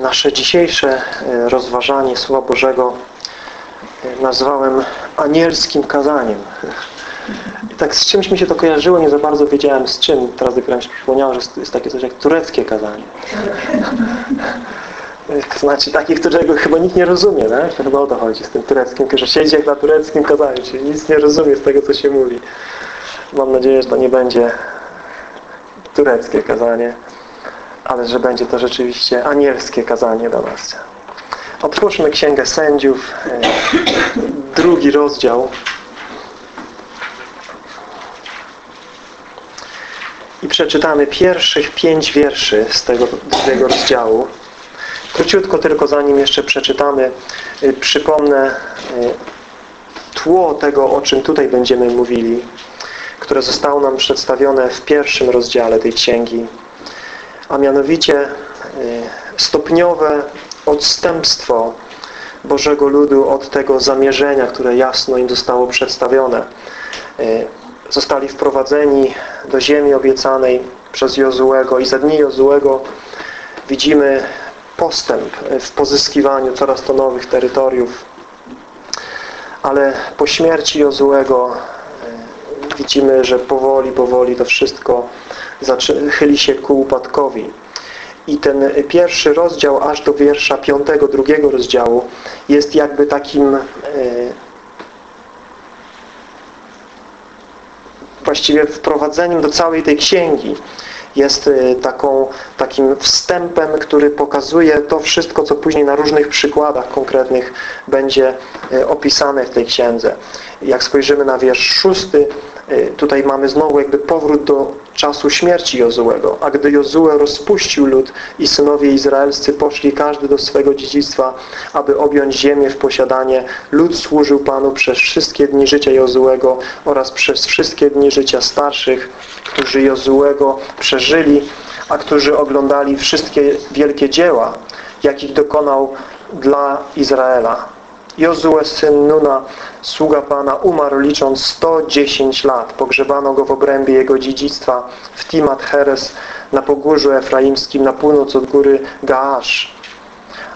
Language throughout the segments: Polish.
Nasze dzisiejsze e, rozważanie Słowa Bożego e, nazwałem anielskim kazaniem. Tak z czymś mi się to kojarzyło, nie za bardzo wiedziałem z czym. Teraz dopiero mi się przypomniało, że jest takie coś jak tureckie kazanie. To znaczy takie, którego chyba nikt nie rozumie, nie? To chyba o to chodzi z tym tureckim, że siedzi jak na tureckim kazaniu, czyli nic nie rozumie z tego, co się mówi. Mam nadzieję, że to nie będzie tureckie kazanie ale że będzie to rzeczywiście anielskie kazanie do nas. Otwórzmy Księgę Sędziów, e, drugi rozdział. I przeczytamy pierwszych pięć wierszy z tego drugiego rozdziału. Króciutko tylko zanim jeszcze przeczytamy, e, przypomnę e, tło tego, o czym tutaj będziemy mówili, które zostało nam przedstawione w pierwszym rozdziale tej księgi a mianowicie y, stopniowe odstępstwo Bożego Ludu od tego zamierzenia, które jasno im zostało przedstawione. Y, zostali wprowadzeni do ziemi obiecanej przez Jozułego i za dni Jozułego widzimy postęp w pozyskiwaniu coraz to nowych terytoriów. Ale po śmierci Jozułego widzimy, że powoli, powoli to wszystko chyli się ku upadkowi. I ten pierwszy rozdział aż do wiersza piątego, drugiego rozdziału jest jakby takim e, właściwie wprowadzeniem do całej tej księgi. Jest e, taką, takim wstępem, który pokazuje to wszystko, co później na różnych przykładach konkretnych będzie e, opisane w tej księdze. Jak spojrzymy na wiersz szósty, tutaj mamy znowu jakby powrót do czasu śmierci Jozułego. A gdy Jozue rozpuścił lud i synowie izraelscy poszli każdy do swego dziedzictwa, aby objąć ziemię w posiadanie, lud służył Panu przez wszystkie dni życia Jozułego oraz przez wszystkie dni życia starszych, którzy Jozułego przeżyli, a którzy oglądali wszystkie wielkie dzieła, jakich dokonał dla Izraela. Jozue, syn Nuna, sługa Pana, umarł licząc 110 lat. Pogrzebano go w obrębie jego dziedzictwa w Timat Heres na pogórzu efraimskim na północ od góry Gaasz.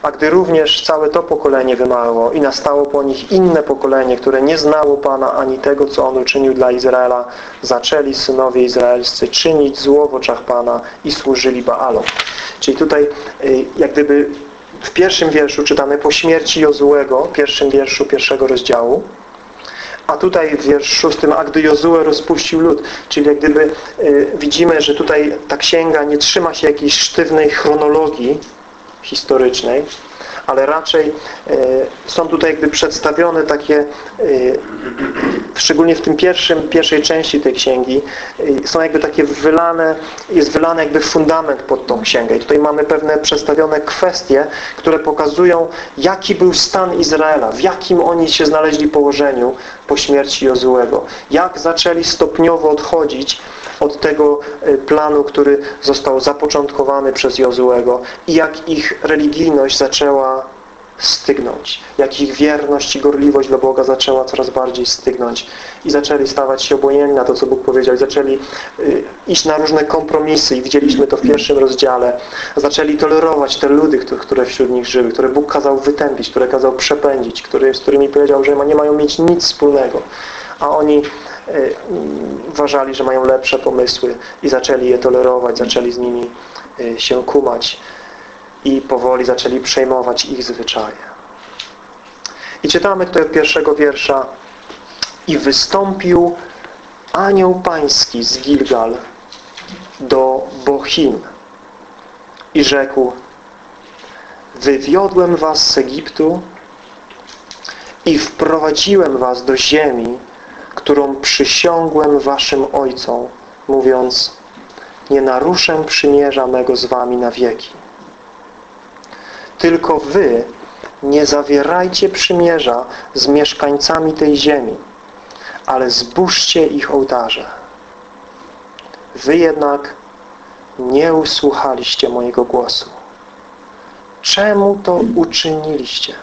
A gdy również całe to pokolenie wymarło i nastało po nich inne pokolenie, które nie znało Pana ani tego, co On uczynił dla Izraela, zaczęli synowie izraelscy czynić zło w oczach Pana i służyli Baalom. Czyli tutaj y, jak gdyby w pierwszym wierszu czytamy po śmierci Jozułego, pierwszym wierszu pierwszego rozdziału, a tutaj w wiersz szóstym, a gdy Jozue rozpuścił lud, czyli jak gdyby y, widzimy, że tutaj ta księga nie trzyma się jakiejś sztywnej chronologii historycznej, ale raczej e, są tutaj jakby przedstawione takie, e, szczególnie w tym pierwszym, pierwszej części tej księgi, e, są jakby takie wylane, jest wylany jakby fundament pod tą księgę. I tutaj mamy pewne przedstawione kwestie, które pokazują, jaki był stan Izraela, w jakim oni się znaleźli położeniu po śmierci Jozułego. Jak zaczęli stopniowo odchodzić od tego planu, który został zapoczątkowany przez Jozułego i jak ich religijność zaczęła stygnąć. Jak ich wierność i gorliwość dla Boga zaczęła coraz bardziej stygnąć. I zaczęli stawać się obojętni na to, co Bóg powiedział. Zaczęli y, iść na różne kompromisy. I widzieliśmy to w pierwszym rozdziale. Zaczęli tolerować te ludy, które wśród nich żyły, które Bóg kazał wytępić, które kazał przepędzić, które, z którymi powiedział, że nie mają mieć nic wspólnego. A oni y, uważali, że mają lepsze pomysły i zaczęli je tolerować, zaczęli z nimi y, się kumać i powoli zaczęli przejmować ich zwyczaje. I czytamy tutaj od pierwszego wiersza i wystąpił anioł pański z Gilgal do Bochim i rzekł wywiodłem was z Egiptu i wprowadziłem was do ziemi, którą przysiągłem waszym ojcom, mówiąc nie naruszę przymierza mego z wami na wieki. Tylko wy nie zawierajcie przymierza z mieszkańcami tej ziemi, ale zburzcie ich ołtarze. Wy jednak nie usłuchaliście mojego głosu. Czemu to uczyniliście?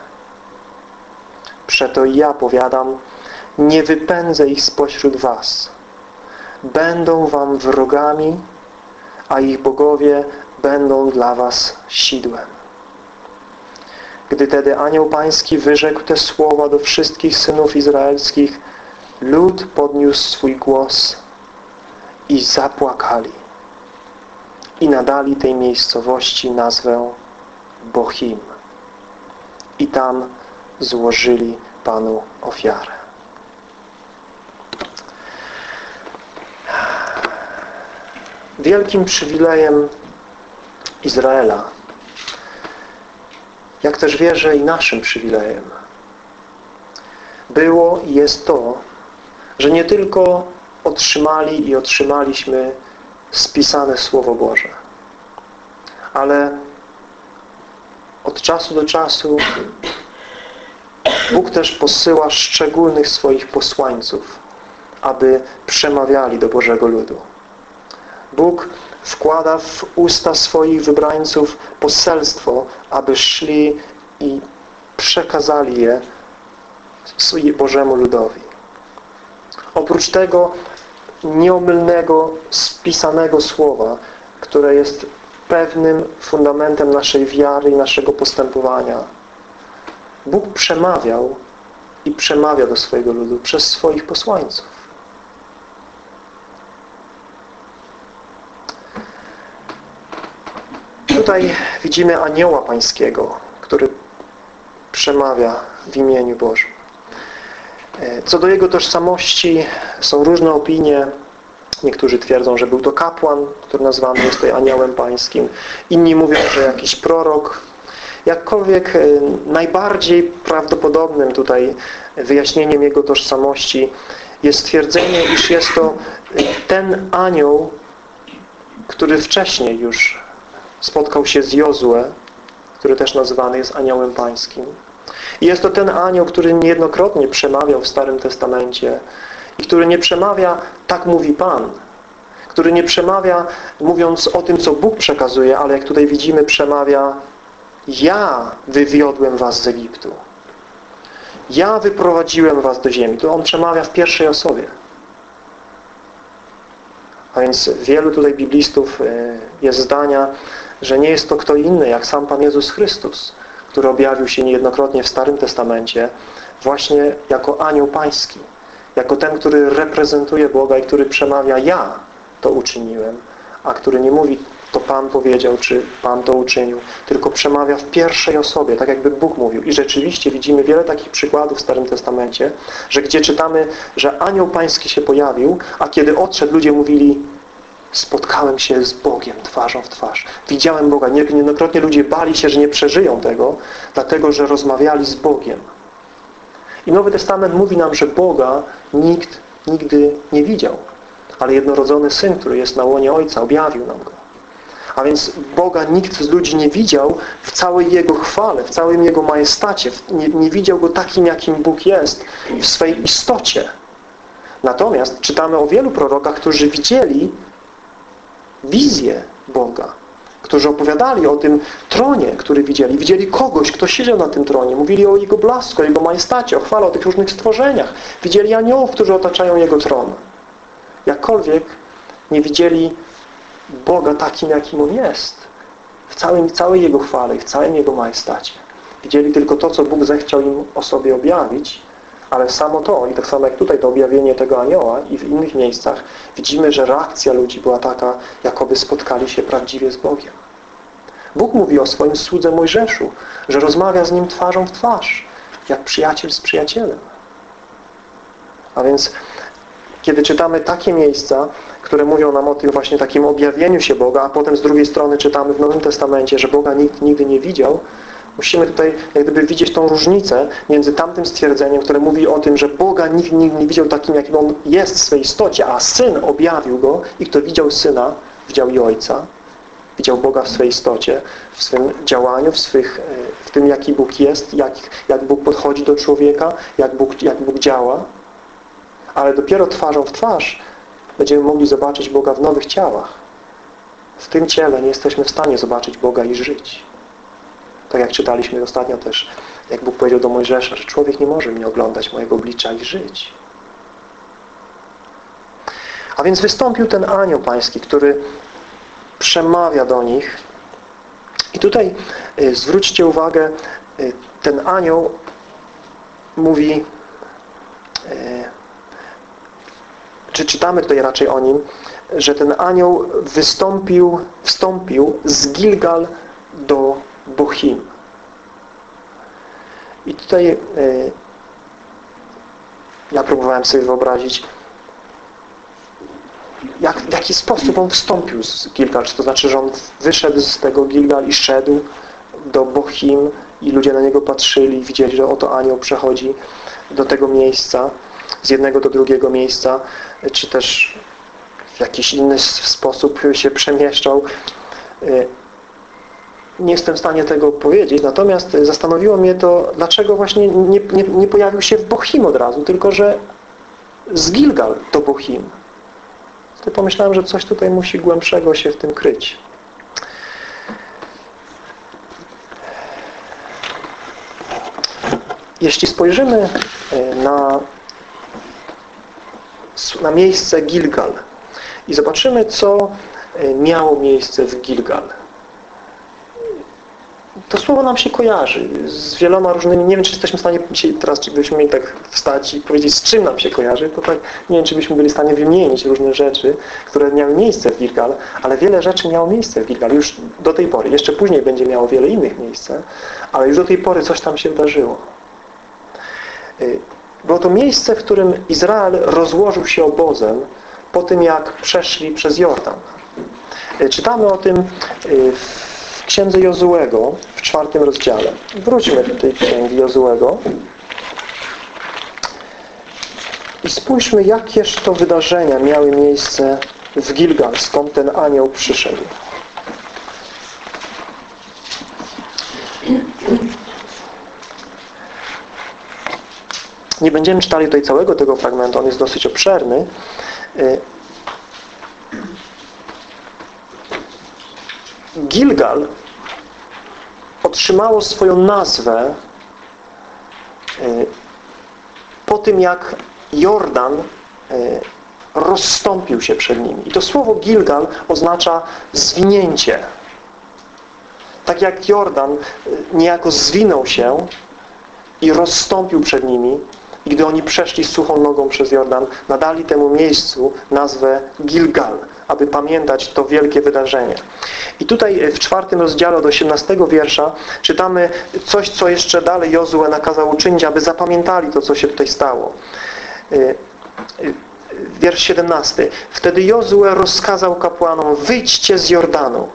Przeto ja powiadam, nie wypędzę ich spośród was. Będą wam wrogami, a ich bogowie będą dla was sidłem. Gdy tedy anioł pański wyrzekł te słowa do wszystkich synów izraelskich, lud podniósł swój głos i zapłakali. I nadali tej miejscowości nazwę Bochim. I tam złożyli Panu ofiarę. Wielkim przywilejem Izraela, jak też wierzę i naszym przywilejem, było i jest to, że nie tylko otrzymali i otrzymaliśmy spisane Słowo Boże, ale od czasu do czasu Bóg też posyła szczególnych swoich posłańców, aby przemawiali do Bożego ludu. Bóg wkłada w usta swoich wybrańców poselstwo, aby szli i przekazali je Bożemu ludowi. Oprócz tego nieomylnego, spisanego słowa, które jest pewnym fundamentem naszej wiary i naszego postępowania. Bóg przemawiał i przemawia do swojego ludu przez swoich posłańców. Tutaj widzimy anioła pańskiego, który przemawia w imieniu Bożym. Co do jego tożsamości są różne opinie. Niektórzy twierdzą, że był to kapłan, który nazwany jest tutaj aniołem pańskim. Inni mówią, że jakiś prorok. Jakkolwiek e, najbardziej prawdopodobnym tutaj wyjaśnieniem jego tożsamości jest stwierdzenie, iż jest to ten anioł, który wcześniej już spotkał się z Jozue, który też nazywany jest aniołem pańskim. I jest to ten anioł, który niejednokrotnie przemawiał w Starym Testamencie i który nie przemawia, tak mówi Pan, który nie przemawia mówiąc o tym, co Bóg przekazuje, ale jak tutaj widzimy, przemawia ja wywiodłem was z Egiptu. Ja wyprowadziłem was do ziemi. To on przemawia w pierwszej osobie. A więc wielu tutaj biblistów e, jest zdania, że nie jest to kto inny, jak sam Pan Jezus Chrystus, który objawił się niejednokrotnie w Starym Testamencie właśnie jako anioł pański, jako ten, który reprezentuje Boga i który przemawia ja to uczyniłem, a który nie mówi to Pan powiedział, czy Pan to uczynił, tylko przemawia w pierwszej osobie, tak jakby Bóg mówił. I rzeczywiście widzimy wiele takich przykładów w Starym Testamencie, że gdzie czytamy, że anioł pański się pojawił, a kiedy odszedł, ludzie mówili spotkałem się z Bogiem twarzą w twarz. Widziałem Boga. Niejednokrotnie ludzie bali się, że nie przeżyją tego, dlatego, że rozmawiali z Bogiem. I Nowy Testament mówi nam, że Boga nikt nigdy nie widział. Ale jednorodzony Syn, który jest na łonie Ojca, objawił nam Go. A więc Boga nikt z ludzi nie widział w całej Jego chwale, w całym Jego majestacie. Nie, nie widział Go takim, jakim Bóg jest w swej istocie. Natomiast czytamy o wielu prorokach, którzy widzieli wizję Boga, którzy opowiadali o tym tronie, który widzieli. Widzieli kogoś, kto siedział na tym tronie. Mówili o Jego blasku, o Jego majestacie, o chwale, o tych różnych stworzeniach. Widzieli aniołów, którzy otaczają Jego tron. Jakkolwiek nie widzieli Boga takim, jakim On jest. W całym, całej Jego chwale i w całym Jego majestacie. Widzieli tylko to, co Bóg zechciał im o sobie objawić, ale samo to, i tak samo jak tutaj to objawienie tego anioła i w innych miejscach, widzimy, że reakcja ludzi była taka, jakoby spotkali się prawdziwie z Bogiem. Bóg mówi o swoim słudze Mojżeszu, że rozmawia z nim twarzą w twarz, jak przyjaciel z przyjacielem. A więc kiedy czytamy takie miejsca, które mówią nam o tym właśnie takim objawieniu się Boga, a potem z drugiej strony czytamy w Nowym Testamencie, że Boga nikt nigdy nie widział, musimy tutaj jak gdyby widzieć tą różnicę między tamtym stwierdzeniem, które mówi o tym, że Boga nikt nigdy nie widział takim, jakim On jest w swej istocie, a Syn objawił Go i kto widział Syna, widział i Ojca, widział Boga w swej istocie, w swym działaniu, w, swych, w tym, jaki Bóg jest, jak, jak Bóg podchodzi do człowieka, jak Bóg, jak Bóg działa ale dopiero twarzą w twarz będziemy mogli zobaczyć Boga w nowych ciałach. W tym ciele nie jesteśmy w stanie zobaczyć Boga i żyć. Tak jak czytaliśmy ostatnio też, jak Bóg powiedział do Mojżesza, że człowiek nie może mnie oglądać mojego oblicza i żyć. A więc wystąpił ten anioł pański, który przemawia do nich. I tutaj y, zwróćcie uwagę ten anioł mówi czy czytamy tutaj raczej o nim, że ten anioł wystąpił, wstąpił z Gilgal do Bochim. I tutaj e, ja próbowałem sobie wyobrazić, jak, w jaki sposób on wstąpił z Gilgal. Czy to znaczy, że on wyszedł z tego Gilgal i szedł do Bochim i ludzie na niego patrzyli, widzieli, że oto anioł przechodzi do tego miejsca, z jednego do drugiego miejsca, czy też w jakiś inny sposób się przemieszczał. E, nie jestem w stanie tego powiedzieć, natomiast zastanowiło mnie to, dlaczego właśnie nie, nie, nie pojawił się w Bochim od razu, tylko że z Gilgal do Bochim. Wtedy pomyślałem, że coś tutaj musi głębszego się w tym kryć. Jeśli spojrzymy e, na, na miejsce Gilgal i zobaczymy, co e, miało miejsce w Gilgal, to słowo nam się kojarzy z wieloma różnymi, nie wiem czy jesteśmy w stanie teraz czy byśmy mieli tak wstać i powiedzieć z czym nam się kojarzy, to tak nie wiem czy byśmy byli w stanie wymienić różne rzeczy, które miały miejsce w Gilgal, ale wiele rzeczy miało miejsce w Gilgal już do tej pory, jeszcze później będzie miało wiele innych miejsc, ale już do tej pory coś tam się wydarzyło. Y, było to miejsce, w którym Izrael rozłożył się obozem po tym jak przeszli przez Jordan. Y, czytamy o tym y, w księdze Jozułego czwartym rozdziale. Wróćmy do tej księgi Jozułego i spójrzmy, jakież to wydarzenia miały miejsce w Gilgal, skąd ten anioł przyszedł. Nie będziemy czytali tutaj całego tego fragmentu, on jest dosyć obszerny. Gilgal otrzymało swoją nazwę y, po tym, jak Jordan y, rozstąpił się przed nimi. I to słowo Gilgal oznacza zwinięcie. Tak jak Jordan y, niejako zwinął się i rozstąpił przed nimi, i gdy oni przeszli suchą nogą przez Jordan, nadali temu miejscu nazwę Gilgal, aby pamiętać to wielkie wydarzenie. I tutaj w czwartym rozdziale od 18 wiersza czytamy coś, co jeszcze dalej Jozue nakazał uczynić, aby zapamiętali to, co się tutaj stało. Y, y, wiersz 17. Wtedy Jozue rozkazał kapłanom, wyjdźcie z Jordanu.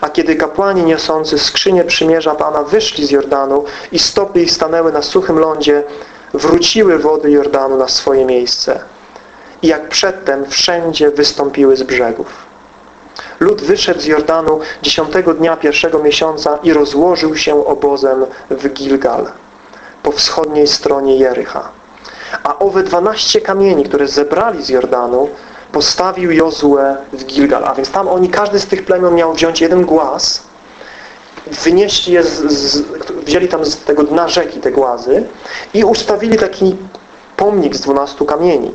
A kiedy kapłani niosący skrzynię przymierza Pana wyszli z Jordanu i stopy ich stanęły na suchym lądzie, wróciły wody Jordanu na swoje miejsce. I jak przedtem wszędzie wystąpiły z brzegów. Lud wyszedł z Jordanu dziesiątego dnia pierwszego miesiąca i rozłożył się obozem w Gilgal, po wschodniej stronie Jericha. A owe dwanaście kamieni, które zebrali z Jordanu, postawił Jozue w Gilgal. A więc tam oni, każdy z tych plemion miał wziąć jeden głaz, wynieśli je, z, z, wzięli tam z tego dna rzeki te głazy i ustawili taki pomnik z dwunastu kamieni.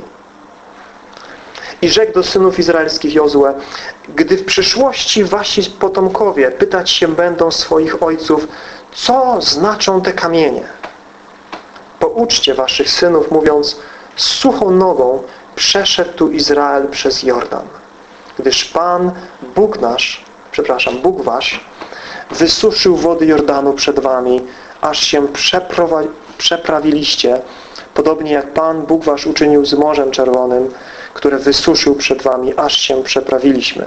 I rzekł do synów izraelskich Jozue, gdy w przyszłości wasi potomkowie pytać się będą swoich ojców, co znaczą te kamienie? Pouczcie waszych synów, mówiąc, z suchą nogą przeszedł tu Izrael przez Jordan. Gdyż Pan, Bóg nasz, przepraszam, Bóg wasz, wysuszył wody Jordanu przed wami, aż się przeprawiliście, podobnie jak Pan, Bóg wasz uczynił z Morzem Czerwonym, które wysuszył przed wami, aż się przeprawiliśmy.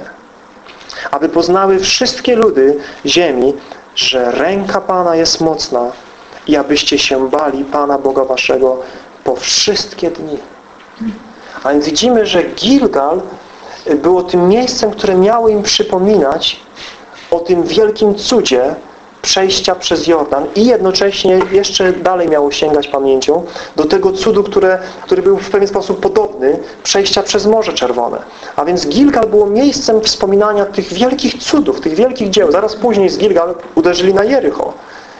Aby poznały wszystkie ludy ziemi, że ręka Pana jest mocna i abyście się bali Pana Boga waszego po wszystkie dni. A więc widzimy, że Gilgal było tym miejscem, które miało im przypominać o tym wielkim cudzie, przejścia przez Jordan i jednocześnie jeszcze dalej miało sięgać pamięcią do tego cudu, które, który był w pewien sposób podobny, przejścia przez Morze Czerwone. A więc Gilgal było miejscem wspominania tych wielkich cudów, tych wielkich dzieł. Zaraz później z Gilgal uderzyli na Jericho.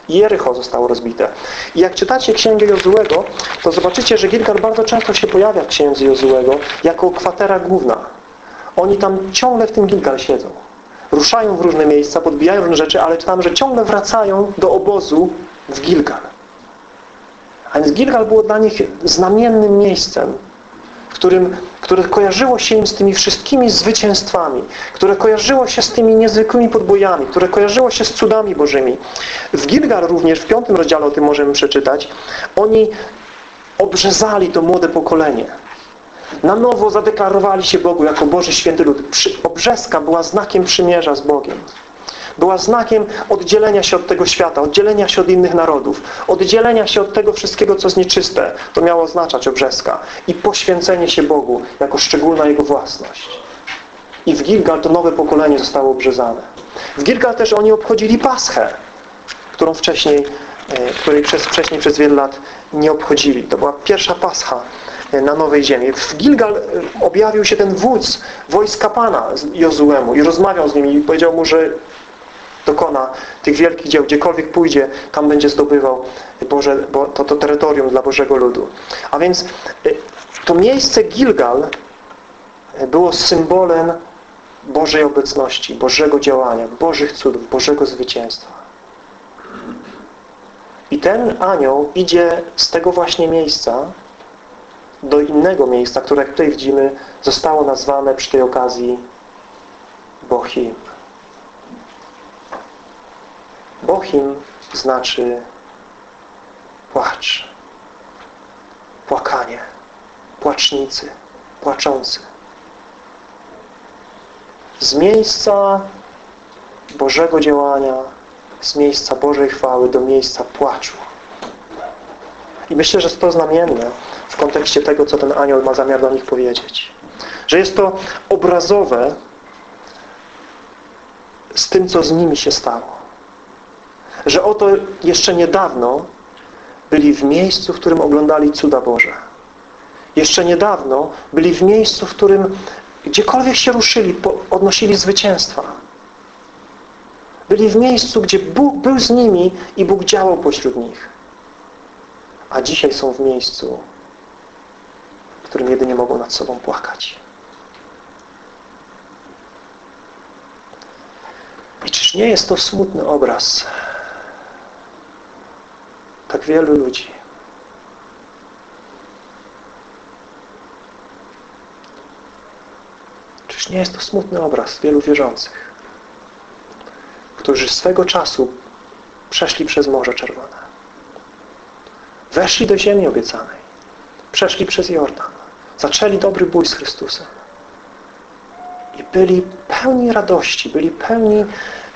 Jericho zostało rozbite. I jak czytacie Księgę Jozułego, to zobaczycie, że Gilgal bardzo często się pojawia w Księdze Jozułego jako kwatera główna. Oni tam ciągle w tym Gilgal siedzą ruszają w różne miejsca, podbijają różne rzeczy, ale czytam, że ciągle wracają do obozu w Gilgal. A więc Gilgal było dla nich znamiennym miejscem, którym, które kojarzyło się im z tymi wszystkimi zwycięstwami, które kojarzyło się z tymi niezwykłymi podbojami, które kojarzyło się z cudami Bożymi. W Gilgal również, w piątym rozdziale o tym możemy przeczytać, oni obrzezali to młode pokolenie. Na nowo zadeklarowali się Bogu jako Boży Święty Lud. Obrzeska była znakiem przymierza z Bogiem. Była znakiem oddzielenia się od tego świata, oddzielenia się od innych narodów, oddzielenia się od tego wszystkiego, co jest nieczyste. To miało oznaczać obrzeska. I poświęcenie się Bogu jako szczególna Jego własność. I w Gilgal to nowe pokolenie zostało obrzezane. W Gilgal też oni obchodzili Paschę, którą wcześniej, e, której przez, wcześniej przez wiele lat nie obchodzili. To była pierwsza Pascha na Nowej Ziemi. W Gilgal e, objawił się ten wódz wojska Pana Jozuemu i rozmawiał z nim i powiedział mu, że dokona tych wielkich dzieł, gdziekolwiek pójdzie, tam będzie zdobywał Boże, bo, to, to terytorium dla Bożego Ludu. A więc y, to miejsce Gilgal było symbolem Bożej obecności, Bożego działania, Bożych cudów, Bożego zwycięstwa. I ten anioł idzie z tego właśnie miejsca do innego miejsca, które jak tutaj widzimy zostało nazwane przy tej okazji Bochim. Bochim znaczy płacz, płakanie, płacznicy, płaczący. Z miejsca Bożego działania, z miejsca Bożej chwały do miejsca płaczu. I myślę, że jest to znamienne w kontekście tego, co ten anioł ma zamiar do nich powiedzieć. Że jest to obrazowe z tym, co z nimi się stało że oto jeszcze niedawno byli w miejscu, w którym oglądali cuda Boże. Jeszcze niedawno byli w miejscu, w którym gdziekolwiek się ruszyli, odnosili zwycięstwa. Byli w miejscu, gdzie Bóg był z nimi i Bóg działał pośród nich. A dzisiaj są w miejscu, którym jedynie mogą nad sobą płakać. I czyż nie jest to smutny obraz tak wielu ludzi. Czyż nie jest to smutny obraz wielu wierzących, którzy swego czasu przeszli przez Morze Czerwone. Weszli do ziemi obiecanej. Przeszli przez Jordan. Zaczęli dobry bój z Chrystusem. I byli pełni radości, byli pełni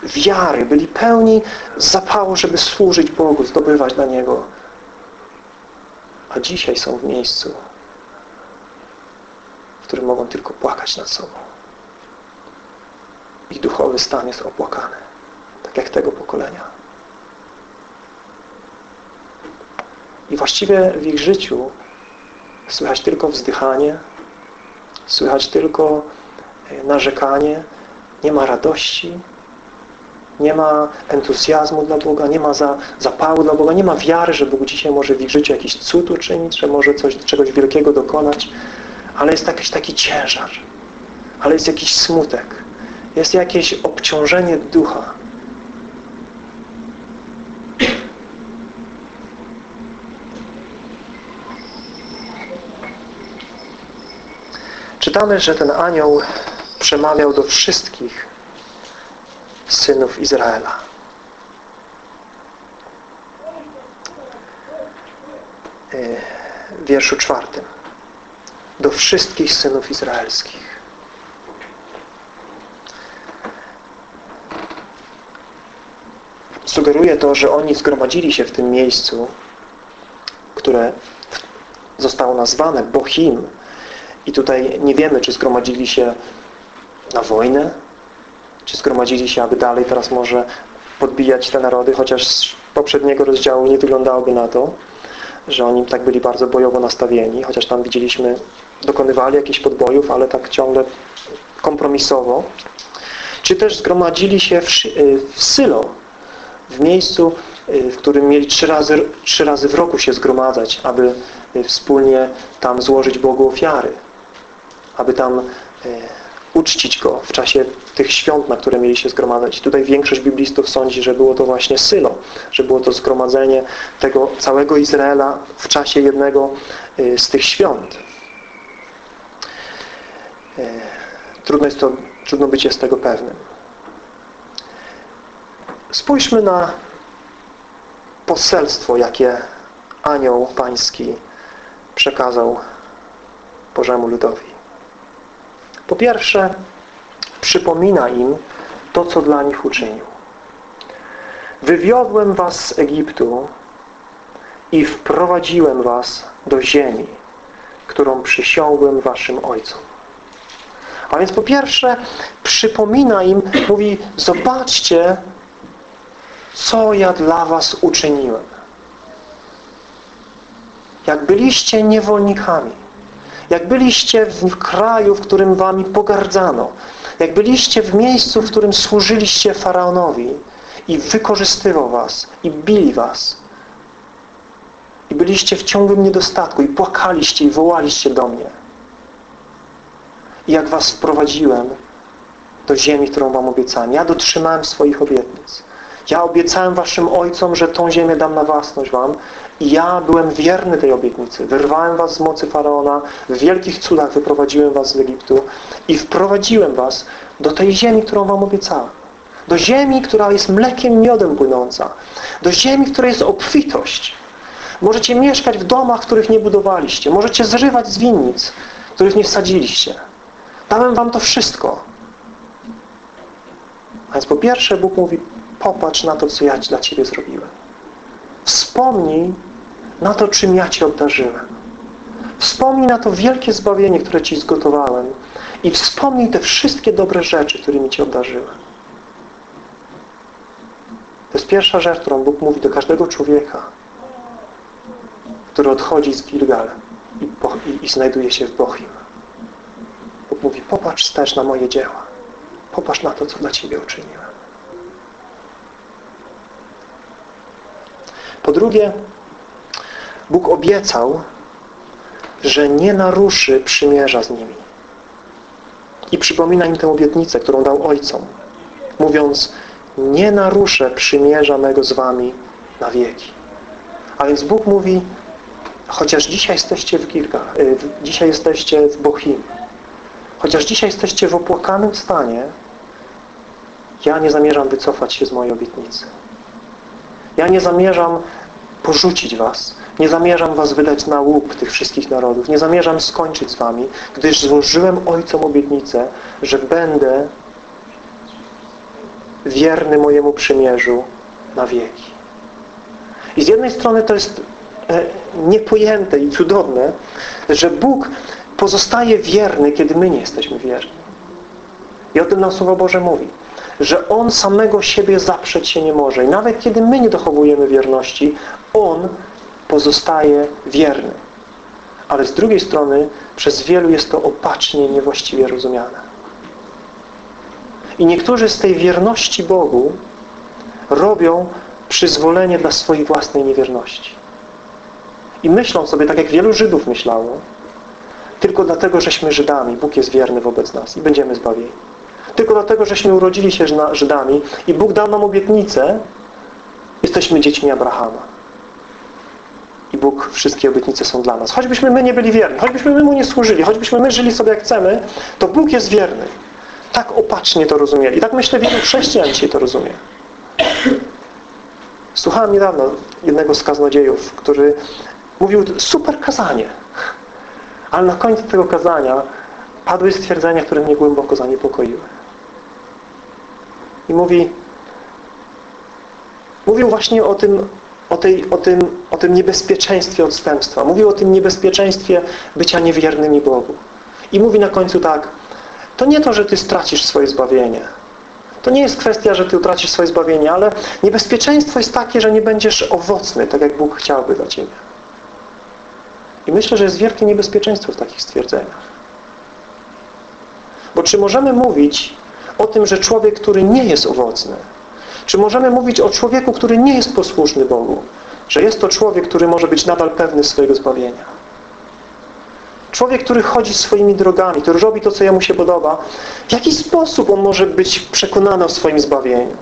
wiary, byli pełni zapału, żeby służyć Bogu, zdobywać dla Niego. A dzisiaj są w miejscu, w którym mogą tylko płakać nad sobą. Ich duchowy stan jest opłakany, tak jak tego pokolenia. I właściwie w ich życiu słychać tylko wzdychanie, słychać tylko e, narzekanie, nie ma radości, nie ma entuzjazmu dla Boga, nie ma za, zapału dla Boga, nie ma wiary, że Bóg dzisiaj może w ich życiu jakiś cud uczynić, że może coś, czegoś wielkiego dokonać, ale jest jakiś taki ciężar, ale jest jakiś smutek, jest jakieś obciążenie ducha. Czytamy, że ten anioł przemawiał do wszystkich synów Izraela. W wierszu czwartym. Do wszystkich synów izraelskich. Sugeruje to, że oni zgromadzili się w tym miejscu, które zostało nazwane Bohim. I tutaj nie wiemy, czy zgromadzili się na wojnę, czy zgromadzili się, aby dalej teraz może podbijać te narody, chociaż z poprzedniego rozdziału nie wyglądałoby na to, że oni tak byli bardzo bojowo nastawieni, chociaż tam widzieliśmy, dokonywali jakichś podbojów, ale tak ciągle kompromisowo. Czy też zgromadzili się w, y, w Sylo, w miejscu, y, w którym mieli trzy razy, trzy razy w roku się zgromadzać, aby y, wspólnie tam złożyć Bogu ofiary, aby tam uczcić Go w czasie tych świąt, na które mieli się zgromadzać. Tutaj większość biblistów sądzi, że było to właśnie Sylo, że było to zgromadzenie tego całego Izraela w czasie jednego y, z tych świąt. Y, trudno jest to, trudno być jest tego pewnym. Spójrzmy na poselstwo, jakie anioł pański przekazał Bożemu ludowi. Po pierwsze, przypomina im to, co dla nich uczynił. Wywiodłem was z Egiptu i wprowadziłem was do ziemi, którą przysiągłem waszym ojcom. A więc po pierwsze przypomina im, mówi, zobaczcie, co ja dla was uczyniłem. Jak byliście niewolnikami, jak byliście w kraju, w którym wami pogardzano, jak byliście w miejscu, w którym służyliście Faraonowi i wykorzystywał was i bili was i byliście w ciągłym niedostatku i płakaliście i wołaliście do mnie. I jak was wprowadziłem do ziemi, którą wam obiecałem. Ja dotrzymałem swoich obietnic. Ja obiecałem waszym ojcom, że tą ziemię dam na własność wam i ja byłem wierny tej obietnicy. Wyrwałem was z mocy Faraona, w wielkich cudach wyprowadziłem was z Egiptu i wprowadziłem was do tej ziemi, którą wam obiecałem. Do ziemi, która jest mlekiem miodem płynąca. Do ziemi, w której jest obfitość. Możecie mieszkać w domach, których nie budowaliście. Możecie zrywać z winnic, których nie wsadziliście. Dałem wam to wszystko. A więc po pierwsze Bóg mówi, popatrz na to, co ja dla Ciebie zrobiłem. Wspomnij na to, czym ja Cię obdarzyłem. Wspomnij na to wielkie zbawienie, które Ci zgotowałem i wspomnij te wszystkie dobre rzeczy, którymi Cię obdarzyłem. To jest pierwsza rzecz, którą Bóg mówi do każdego człowieka, który odchodzi z Gilgal i, i, i znajduje się w Bochim. Bóg mówi, popatrz też na moje dzieła. Popatrz na to, co dla Ciebie uczyniłem. Po drugie, Bóg obiecał, że nie naruszy przymierza z nimi. I przypomina im tę obietnicę, którą dał ojcom, mówiąc, nie naruszę przymierza mego z wami na wieki. A więc Bóg mówi, chociaż dzisiaj jesteście w Gilgal, y, dzisiaj jesteście w Bochim, chociaż dzisiaj jesteście w opłakanym stanie, ja nie zamierzam wycofać się z mojej obietnicy. Ja nie zamierzam porzucić was. Nie zamierzam was wydać na łup tych wszystkich narodów. Nie zamierzam skończyć z wami, gdyż złożyłem Ojcom obietnicę, że będę wierny mojemu przymierzu na wieki. I z jednej strony to jest e, niepojęte i cudowne, że Bóg pozostaje wierny, kiedy my nie jesteśmy wierni. I o tym nam Słowo Boże mówi że On samego siebie zaprzeć się nie może. I nawet kiedy my nie dochowujemy wierności, On pozostaje wierny. Ale z drugiej strony przez wielu jest to opacznie niewłaściwie rozumiane. I niektórzy z tej wierności Bogu robią przyzwolenie dla swojej własnej niewierności. I myślą sobie, tak jak wielu Żydów myślało, tylko dlatego, żeśmy Żydami, Bóg jest wierny wobec nas i będziemy zbawieni tylko dlatego, żeśmy urodzili się Żydami i Bóg dał nam obietnicę, jesteśmy dziećmi Abrahama. I Bóg, wszystkie obietnice są dla nas. Choćbyśmy my nie byli wierni, choćbyśmy my Mu nie służyli, choćbyśmy my żyli sobie jak chcemy, to Bóg jest wierny. Tak opacznie to rozumieli. I tak myślę, wielu chrześcijan dzisiaj to rozumie. Słuchałem niedawno jednego z kaznodziejów, który mówił super kazanie. Ale na końcu tego kazania padły stwierdzenia, które mnie głęboko zaniepokoiły. I mówi, mówił właśnie o tym, o, tej, o, tym, o tym niebezpieczeństwie odstępstwa. Mówił o tym niebezpieczeństwie bycia niewiernymi Bogu. I mówi na końcu tak, to nie to, że Ty stracisz swoje zbawienie. To nie jest kwestia, że Ty utracisz swoje zbawienie, ale niebezpieczeństwo jest takie, że nie będziesz owocny, tak jak Bóg chciałby dla Ciebie. I myślę, że jest wielkie niebezpieczeństwo w takich stwierdzeniach. Bo czy możemy mówić o tym, że człowiek, który nie jest owocny, czy możemy mówić o człowieku, który nie jest posłuszny Bogu, że jest to człowiek, który może być nadal pewny swojego zbawienia? człowiek, który chodzi swoimi drogami, który robi to, co jemu się podoba, w jaki sposób on może być przekonany o swoim zbawieniu?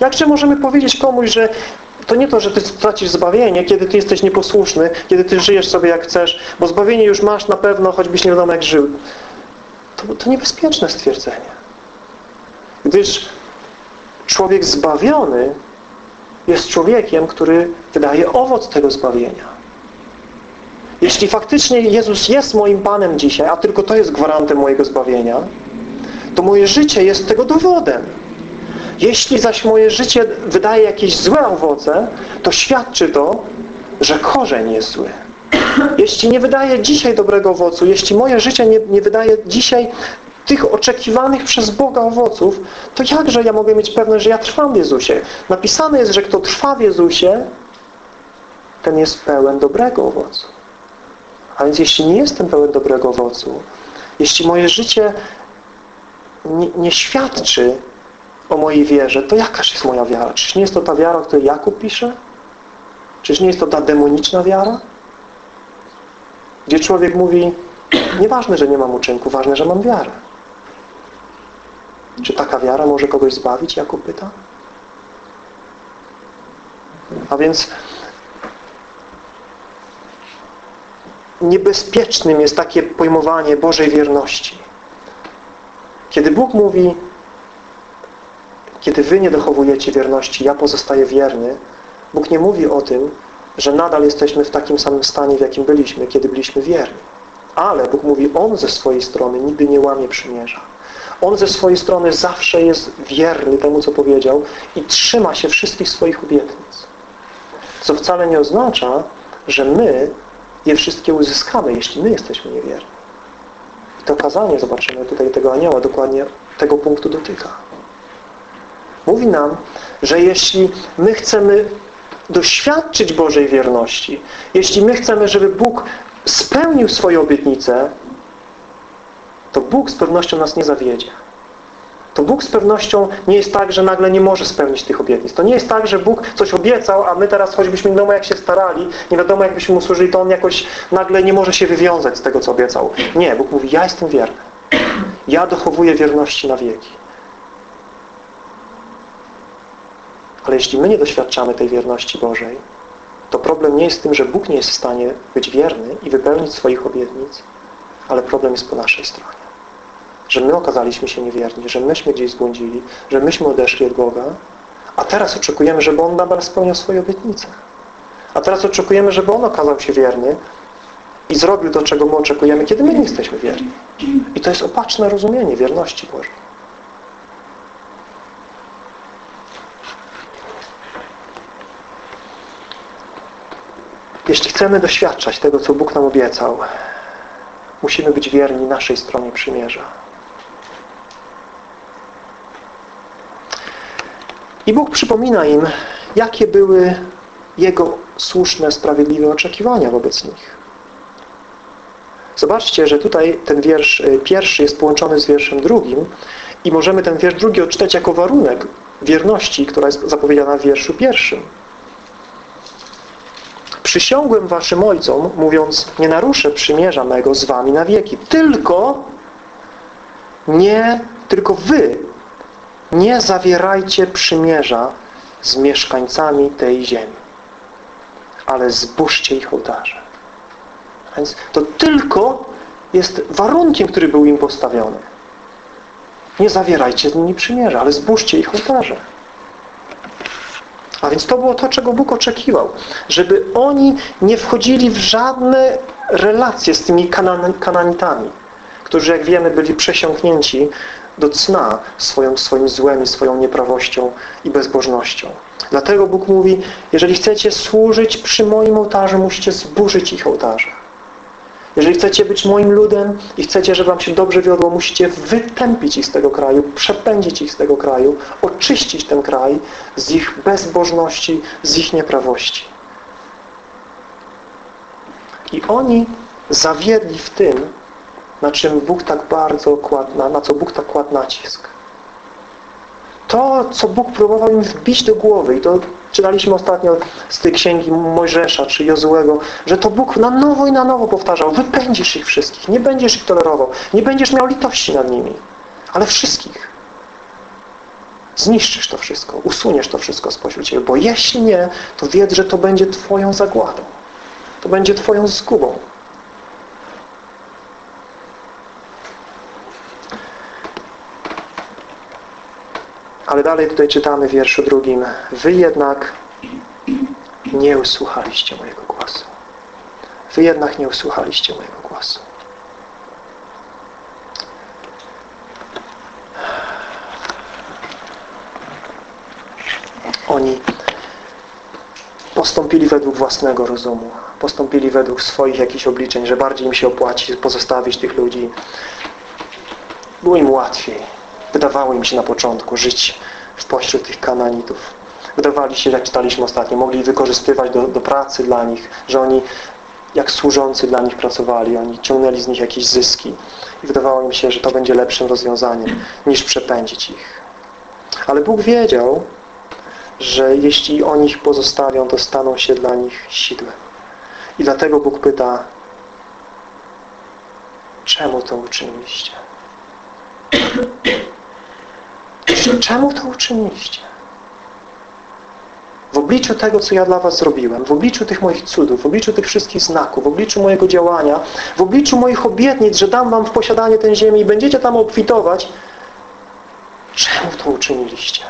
Jakże możemy powiedzieć komuś, że to nie to, że ty stracisz zbawienie, kiedy ty jesteś nieposłuszny, kiedy ty żyjesz sobie jak chcesz, bo zbawienie już masz na pewno, choćbyś nie wiadomo jak żył. To, to niebezpieczne stwierdzenie. Gdyż człowiek zbawiony jest człowiekiem, który wydaje owoc tego zbawienia. Jeśli faktycznie Jezus jest moim Panem dzisiaj, a tylko to jest gwarantem mojego zbawienia, to moje życie jest tego dowodem. Jeśli zaś moje życie wydaje jakieś złe owoce, to świadczy to, że korzeń jest zły. Jeśli nie wydaje dzisiaj dobrego owocu, jeśli moje życie nie, nie wydaje dzisiaj tych oczekiwanych przez Boga owoców, to jakże ja mogę mieć pewność, że ja trwam w Jezusie? Napisane jest, że kto trwa w Jezusie, ten jest pełen dobrego owocu. A więc jeśli nie jestem pełen dobrego owocu, jeśli moje życie nie, nie świadczy o mojej wierze, to jakaż jest moja wiara? Czyż nie jest to ta wiara, o której Jakub pisze? Czyż nie jest to ta demoniczna wiara? Gdzie człowiek mówi, nieważne, że nie mam uczynku, ważne, że mam wiarę. Czy taka wiara może kogoś zbawić? Jakub pyta. A więc niebezpiecznym jest takie pojmowanie Bożej wierności. Kiedy Bóg mówi kiedy wy nie dochowujecie wierności, ja pozostaję wierny, Bóg nie mówi o tym, że nadal jesteśmy w takim samym stanie, w jakim byliśmy, kiedy byliśmy wierni. Ale Bóg mówi, On ze swojej strony nigdy nie łamie przymierza. On ze swojej strony zawsze jest wierny temu, co powiedział i trzyma się wszystkich swoich obietnic. Co wcale nie oznacza, że my je wszystkie uzyskamy, jeśli my jesteśmy niewierni. I to kazanie, zobaczymy tutaj tego anioła, dokładnie tego punktu dotyka. Mówi nam, że jeśli my chcemy doświadczyć Bożej wierności, jeśli my chcemy, żeby Bóg spełnił swoje obietnice, to Bóg z pewnością nas nie zawiedzie. To Bóg z pewnością nie jest tak, że nagle nie może spełnić tych obietnic. To nie jest tak, że Bóg coś obiecał, a my teraz choćbyśmy nie wiadomo jak się starali, nie wiadomo jakbyśmy mu służyli, to On jakoś nagle nie może się wywiązać z tego, co obiecał. Nie, Bóg mówi, ja jestem wierny. Ja dochowuję wierności na wieki. Ale jeśli my nie doświadczamy tej wierności Bożej, to problem nie jest w tym, że Bóg nie jest w stanie być wierny i wypełnić swoich obietnic, ale problem jest po naszej stronie. Że my okazaliśmy się niewierni, że myśmy gdzieś zbłądzili, że myśmy odeszli od Boga, a teraz oczekujemy, żeby On nadal spełniał swoje obietnice. A teraz oczekujemy, żeby On okazał się wierny i zrobił to, czego my oczekujemy, kiedy my nie jesteśmy wierni. I to jest opaczne rozumienie wierności Bożej. Jeśli chcemy doświadczać tego, co Bóg nam obiecał, musimy być wierni naszej stronie przymierza. I Bóg przypomina im, jakie były Jego słuszne, sprawiedliwe oczekiwania wobec nich. Zobaczcie, że tutaj ten wiersz y, pierwszy jest połączony z wierszem drugim i możemy ten wiersz drugi odczytać jako warunek wierności, która jest zapowiedziana w wierszu pierwszym. Przysiągłem waszym ojcom, mówiąc, nie naruszę przymierza mego z wami na wieki. Tylko nie, tylko wy nie zawierajcie przymierza z mieszkańcami tej ziemi, ale zburzcie ich ołtarze. Więc to tylko jest warunkiem, który był im postawiony. Nie zawierajcie z nimi przymierza, ale zburzcie ich ołtarze. A więc to było to, czego Bóg oczekiwał. Żeby oni nie wchodzili w żadne relacje z tymi kanan kananitami, którzy, jak wiemy, byli przesiąknięci do cna swoją, swoim złem i swoją nieprawością i bezbożnością. Dlatego Bóg mówi, jeżeli chcecie służyć przy moim ołtarzu, musicie zburzyć ich ołtarze. Jeżeli chcecie być moim ludem i chcecie, żeby wam się dobrze wiodło, musicie wytępić ich z tego kraju, przepędzić ich z tego kraju, oczyścić ten kraj z ich bezbożności, z ich nieprawości. I oni zawiedli w tym, na czym Bóg tak bardzo kładł, na, co Bóg tak kładł nacisk. To, co Bóg próbował im wbić do głowy i to czytaliśmy ostatnio z tej księgi Mojżesza czy Jozułego, że to Bóg na nowo i na nowo powtarzał, wypędzisz ich wszystkich, nie będziesz ich tolerował, nie będziesz miał litości nad nimi, ale wszystkich. Zniszczysz to wszystko, usuniesz to wszystko spośród Ciebie, bo jeśli nie, to wiedz, że to będzie Twoją zagładą. To będzie Twoją zgubą. Ale dalej tutaj czytamy w wierszu drugim. Wy jednak nie usłuchaliście mojego głosu. Wy jednak nie usłuchaliście mojego głosu. Oni postąpili według własnego rozumu. Postąpili według swoich jakichś obliczeń, że bardziej im się opłaci pozostawić tych ludzi. Było im łatwiej. Wydawało im się na początku żyć w pośród tych Kananitów. Wydawali się, jak czytaliśmy ostatnio, mogli wykorzystywać do, do pracy dla nich, że oni jak służący dla nich pracowali, oni ciągnęli z nich jakieś zyski i wydawało im się, że to będzie lepszym rozwiązaniem niż przepędzić ich. Ale Bóg wiedział, że jeśli oni ich pozostawią, to staną się dla nich sidłem. I dlatego Bóg pyta, czemu to uczyniliście? Czemu to uczyniliście? W obliczu tego, co ja dla was zrobiłem, w obliczu tych moich cudów, w obliczu tych wszystkich znaków, w obliczu mojego działania, w obliczu moich obietnic, że dam wam w posiadanie tę ziemię i będziecie tam obfitować, czemu to uczyniliście?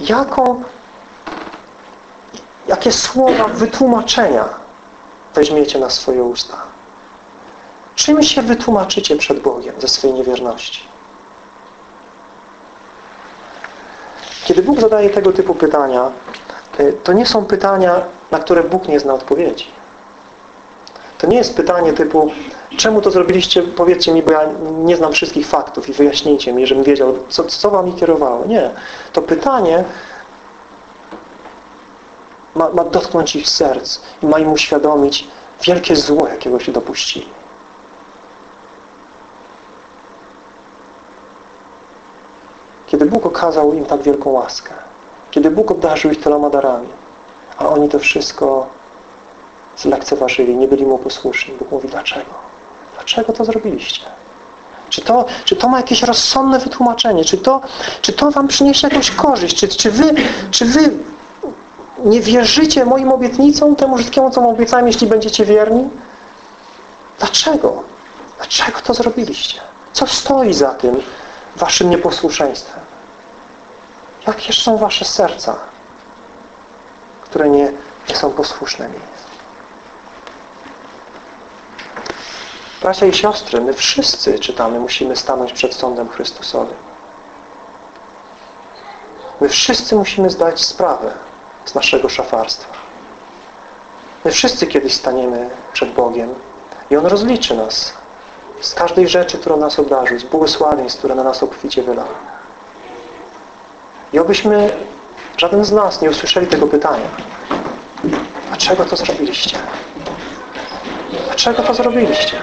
Jaką, jakie słowa wytłumaczenia weźmiecie na swoje usta? Czym się wytłumaczycie przed Bogiem ze swojej niewierności? Kiedy Bóg zadaje tego typu pytania, to nie są pytania, na które Bóg nie zna odpowiedzi. To nie jest pytanie typu, czemu to zrobiliście, powiedzcie mi, bo ja nie znam wszystkich faktów i wyjaśnijcie mi, żebym wiedział, co, co wam ich kierowało. Nie. To pytanie ma, ma dotknąć ich serc i ma im uświadomić wielkie zło, jakiego się dopuścili. Kiedy Bóg okazał im tak wielką łaskę, kiedy Bóg obdarzył ich tyloma darami, a oni to wszystko zlekceważyli, nie byli Mu posłuszni. Bóg mówi, dlaczego? Dlaczego to zrobiliście? Czy to, czy to ma jakieś rozsądne wytłumaczenie? Czy to, czy to Wam przyniesie jakąś korzyść? Czy, czy, wy, czy Wy nie wierzycie moim obietnicom, temu wszystkiemu, co obiecałem, jeśli będziecie wierni? Dlaczego? Dlaczego to zrobiliście? Co stoi za tym Waszym nieposłuszeństwem? Jakie są Wasze serca, które nie, nie są posłuszne mi? Bracia i siostry, my wszyscy, czytamy, musimy stanąć przed sądem Chrystusowym. My wszyscy musimy zdać sprawę z naszego szafarstwa. My wszyscy kiedyś staniemy przed Bogiem i On rozliczy nas z każdej rzeczy, którą nas obdarzył, z błogosławieństw, które na nas obficie wylał. I obyśmy, żaden z nas nie usłyszeli tego pytania. Dlaczego to zrobiliście? Dlaczego to zrobiliście?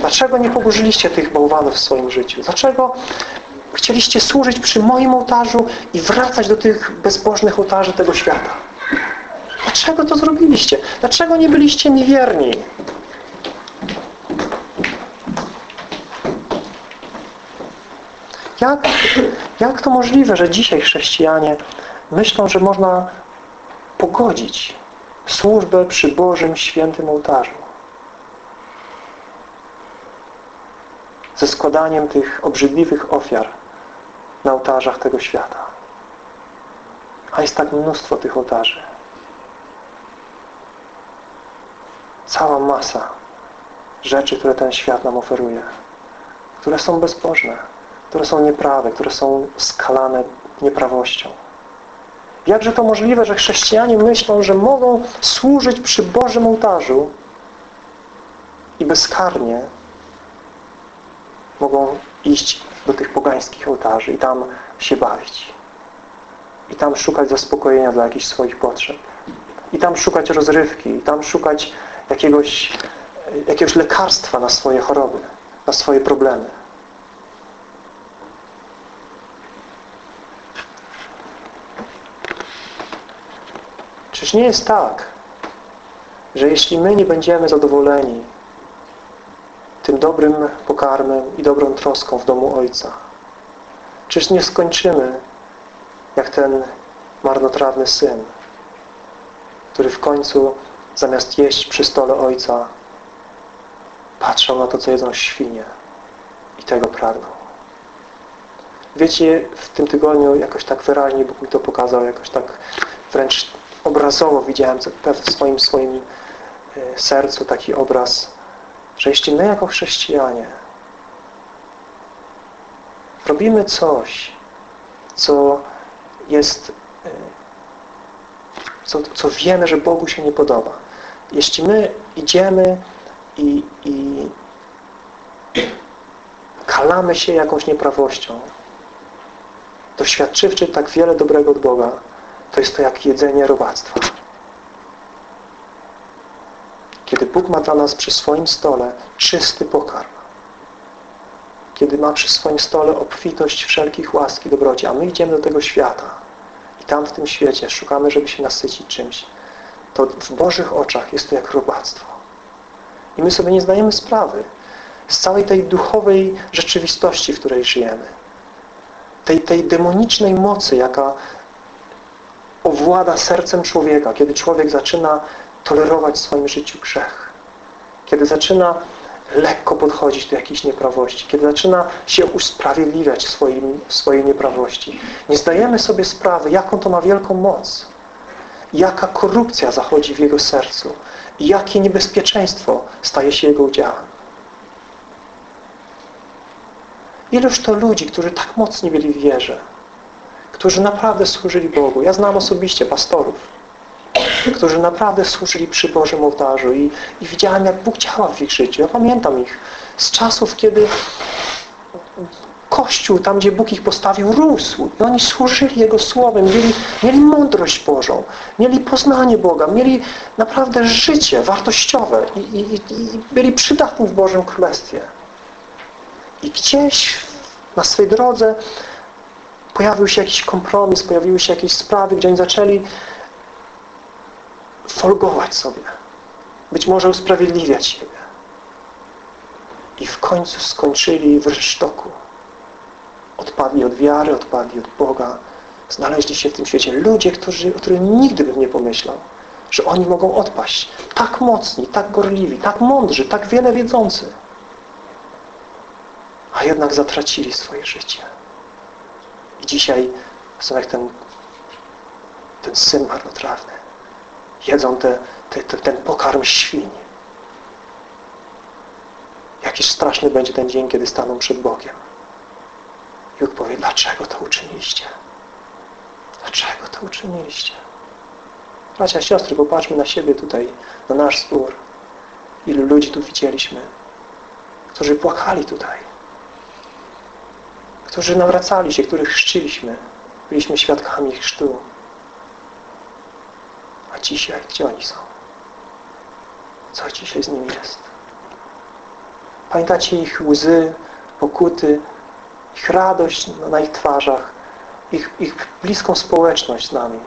Dlaczego nie poburzyliście tych bałwanów w swoim życiu? Dlaczego chcieliście służyć przy moim ołtarzu i wracać do tych bezbożnych ołtarzy tego świata? Dlaczego to zrobiliście? Dlaczego nie byliście mi wierni? Jak, jak to możliwe, że dzisiaj chrześcijanie myślą, że można pogodzić służbę przy Bożym Świętym Ołtarzu ze składaniem tych obrzydliwych ofiar na ołtarzach tego świata. A jest tak mnóstwo tych ołtarzy. Cała masa rzeczy, które ten świat nam oferuje, które są bezbożne, które są nieprawe, które są skalane nieprawością. Jakże to możliwe, że chrześcijanie myślą, że mogą służyć przy Bożym ołtarzu i bezkarnie mogą iść do tych pogańskich ołtarzy i tam się bawić. I tam szukać zaspokojenia dla jakichś swoich potrzeb. I tam szukać rozrywki. I tam szukać jakiegoś, jakiegoś lekarstwa na swoje choroby, na swoje problemy. Czyż nie jest tak, że jeśli my nie będziemy zadowoleni tym dobrym pokarmem i dobrą troską w domu Ojca, czyż nie skończymy jak ten marnotrawny syn, który w końcu zamiast jeść przy stole Ojca patrzał na to, co jedzą świnie i tego pragnął. Wiecie, w tym tygodniu jakoś tak wyraźnie Bóg mi to pokazał, jakoś tak wręcz obrazowo widziałem w swoim, swoim e, sercu taki obraz, że jeśli my jako chrześcijanie robimy coś, co jest, e, co, co wiemy, że Bogu się nie podoba. Jeśli my idziemy i, i kalamy się jakąś nieprawością, doświadczywszy tak wiele dobrego od Boga, to jest to jak jedzenie robactwa. Kiedy Bóg ma dla nas przy swoim stole czysty pokarm, kiedy ma przy swoim stole obfitość wszelkich łaski dobroci, a my idziemy do tego świata i tam w tym świecie szukamy, żeby się nasycić czymś, to w Bożych oczach jest to jak robactwo. I my sobie nie zdajemy sprawy z całej tej duchowej rzeczywistości, w której żyjemy. Tej, tej demonicznej mocy, jaka owłada sercem człowieka, kiedy człowiek zaczyna tolerować w swoim życiu grzech. Kiedy zaczyna lekko podchodzić do jakiejś nieprawości, kiedy zaczyna się usprawiedliwiać w, swoim, w swojej nieprawości. Nie zdajemy sobie sprawy, jaką to ma wielką moc. Jaka korupcja zachodzi w jego sercu i jakie niebezpieczeństwo staje się jego udziałem. Iluż to ludzi, którzy tak mocni byli w wierze, którzy naprawdę służyli Bogu. Ja znam osobiście pastorów, którzy naprawdę służyli przy Bożym ołtarzu i, i widziałem, jak Bóg działa w ich życiu. Ja pamiętam ich z czasów, kiedy Kościół, tam gdzie Bóg ich postawił, rósł. I oni służyli Jego Słowem, mieli, mieli mądrość Bożą, mieli poznanie Boga, mieli naprawdę życie wartościowe i, i, i byli przydatni w Bożym Królestwie. I gdzieś na swej drodze pojawił się jakiś kompromis, pojawiły się jakieś sprawy, gdzie oni zaczęli folgować sobie. Być może usprawiedliwiać siebie. I w końcu skończyli w resztoku. Odpadli od wiary, odpadli od Boga. Znaleźli się w tym świecie ludzie, którzy, o których nigdy bym nie pomyślał, że oni mogą odpaść. Tak mocni, tak gorliwi, tak mądrzy, tak wiele wiedzący. A jednak zatracili swoje życie. Dzisiaj są jak ten, ten syn marnotrawny. Jedzą te, te, te, ten pokarm świń. Jakiś straszny będzie ten dzień, kiedy staną przed Bogiem. I Bóg powie, dlaczego to uczyniliście? Dlaczego to uczyniliście? Bracia, siostry, popatrzmy na siebie tutaj, na nasz zbór. Ilu ludzi tu widzieliśmy, którzy płakali tutaj którzy nawracali się, których chrzciliśmy. Byliśmy świadkami chrztu. A dzisiaj, gdzie oni są? Co dzisiaj z nimi jest? Pamiętacie ich łzy, pokuty, ich radość na ich twarzach, ich, ich bliską społeczność z nami,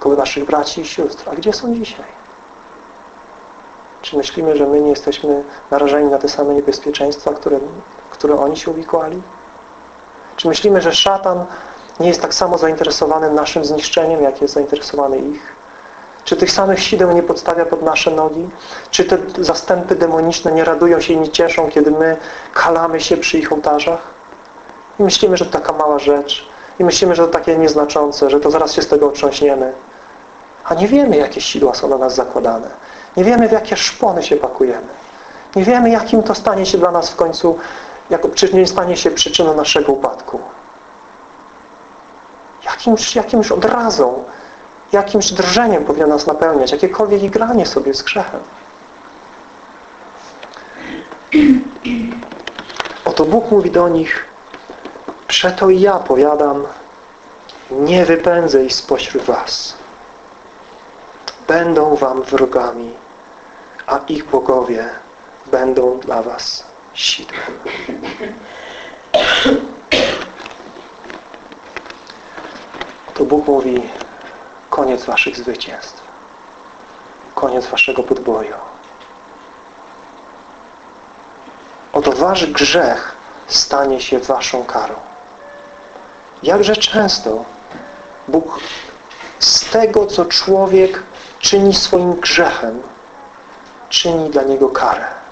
koło naszych braci i sióstr. A gdzie są dzisiaj? Czy myślimy, że my nie jesteśmy narażeni na te same niebezpieczeństwa, które, które oni się uwikłali? Czy myślimy, że szatan nie jest tak samo zainteresowany naszym zniszczeniem, jak jest zainteresowany ich? Czy tych samych sideł nie podstawia pod nasze nogi? Czy te zastępy demoniczne nie radują się i nie cieszą, kiedy my kalamy się przy ich ołtarzach? I myślimy, że to taka mała rzecz. I myślimy, że to takie nieznaczące, że to zaraz się z tego otrząśniemy. A nie wiemy, jakie sidła są na nas zakładane. Nie wiemy, w jakie szpony się pakujemy. Nie wiemy, jakim to stanie się dla nas w końcu jako, nie stanie się przyczyną naszego upadku. Jakimś, jakimś odrazą, jakimś drżeniem powinno nas napełniać, jakiekolwiek igranie sobie z grzechem. Oto Bóg mówi do nich, przeto i ja powiadam, nie wypędzę ich spośród was. Będą wam wrogami, a ich bogowie będą dla was sidłem. To Bóg mówi, koniec waszych zwycięstw. koniec waszego podboju. Oto wasz grzech stanie się waszą karą. Jakże często Bóg z tego, co człowiek czyni swoim grzechem, czyni dla niego karę.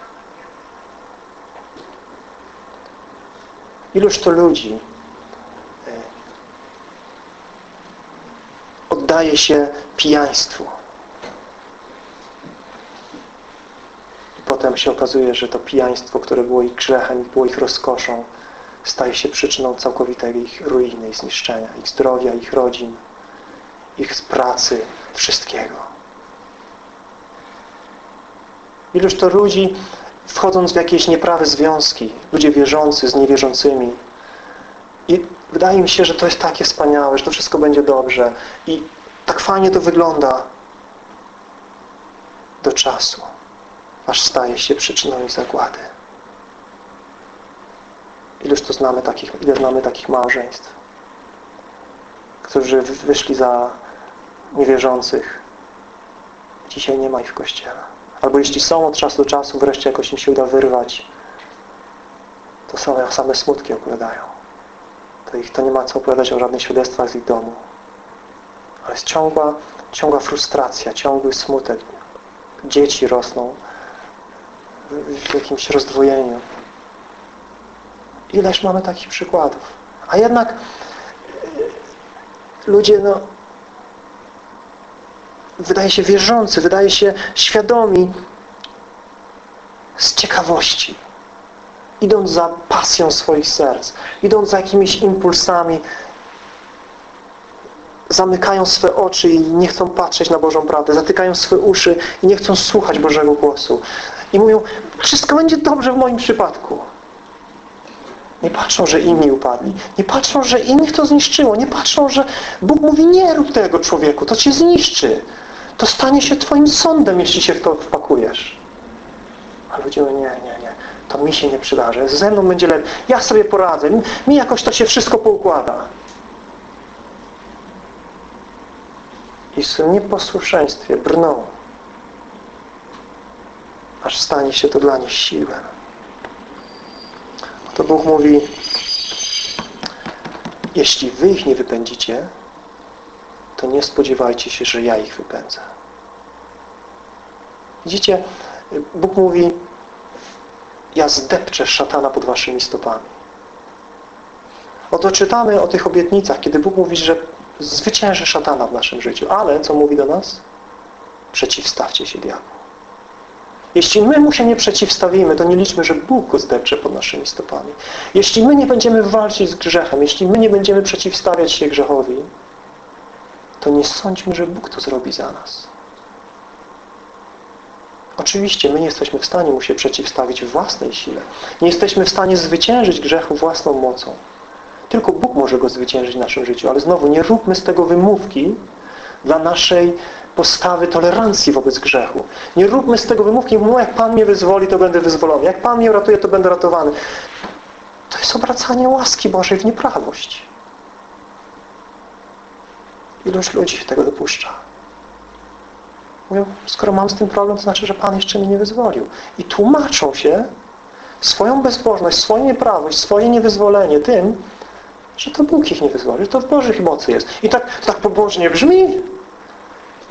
Iluż to ludzi e, oddaje się pijaństwu. I potem się okazuje, że to pijaństwo, które było ich grzechem było ich rozkoszą, staje się przyczyną całkowitej ich ruiny i zniszczenia, ich zdrowia, ich rodzin, ich pracy, wszystkiego. Iluż to ludzi, wchodząc w jakieś nieprawe związki, ludzie wierzący z niewierzącymi, i wydaje mi się, że to jest takie wspaniałe, że to wszystko będzie dobrze. I tak fajnie to wygląda do czasu, aż staje się przyczyną ich zagłady. Ileż to znamy takich, ile znamy takich małżeństw, którzy wyszli za niewierzących. Dzisiaj nie ma ich w Kościele. Albo jeśli są od czasu do czasu, wreszcie jakoś im się uda wyrwać, to same, same smutki opowiadają. To, ich, to nie ma co opowiadać o żadnych świadectwach z ich domu. Ale jest ciągła, ciągła frustracja, ciągły smutek. Dzieci rosną w jakimś rozdwojeniu. Ileż mamy takich przykładów. A jednak e, ludzie no, wydaje się wierzący, wydaje się świadomi z ciekawości. Idąc za pasją swoich serc, idąc za jakimiś impulsami, zamykają swe oczy i nie chcą patrzeć na Bożą prawdę, zatykają swe uszy i nie chcą słuchać Bożego głosu. I mówią, wszystko będzie dobrze w moim przypadku. Nie patrzą, że inni upadli. Nie patrzą, że innych to zniszczyło. Nie patrzą, że Bóg mówi, nie rób tego człowieku, to cię zniszczy. To stanie się twoim sądem, jeśli się w to wpakujesz. A ludzie mówią, nie, nie, nie. To mi się nie przydarzy. Ze mną będzie lepiej. Ja sobie poradzę. Mi jakoś to się wszystko poukłada. I w swym nieposłuszeństwie brną. Aż stanie się to dla nich siłą to Bóg mówi jeśli wy ich nie wypędzicie to nie spodziewajcie się, że ja ich wypędzę. Widzicie, Bóg mówi ja zdepczę szatana pod waszymi stopami. Oto czytamy o tych obietnicach, kiedy Bóg mówi, że zwycięży szatana w naszym życiu. Ale co mówi do nas? Przeciwstawcie się diabłu. Jeśli my mu się nie przeciwstawimy, to nie liczmy, że Bóg go zdepcze pod naszymi stopami. Jeśli my nie będziemy walczyć z grzechem, jeśli my nie będziemy przeciwstawiać się grzechowi, to nie sądźmy, że Bóg to zrobi za nas. Oczywiście my nie jesteśmy w stanie mu się przeciwstawić własnej sile. Nie jesteśmy w stanie zwyciężyć grzechu własną mocą. Tylko Bóg może go zwyciężyć w naszym życiu. Ale znowu, nie róbmy z tego wymówki dla naszej postawy tolerancji wobec grzechu. Nie róbmy z tego wymówki, no jak Pan mnie wyzwoli, to będę wyzwolony. Jak Pan mnie uratuje, to będę ratowany. To jest obracanie łaski Bożej w nieprawość. Ilość ludzi się tego dopuszcza. Mówią, skoro mam z tym problem, to znaczy, że Pan jeszcze mnie nie wyzwolił. I tłumaczą się swoją bezbożność, swoją nieprawość, swoje niewyzwolenie tym, że to Bóg ich nie wyzwolił, że to w Bożych mocy jest. I tak, tak pobożnie brzmi,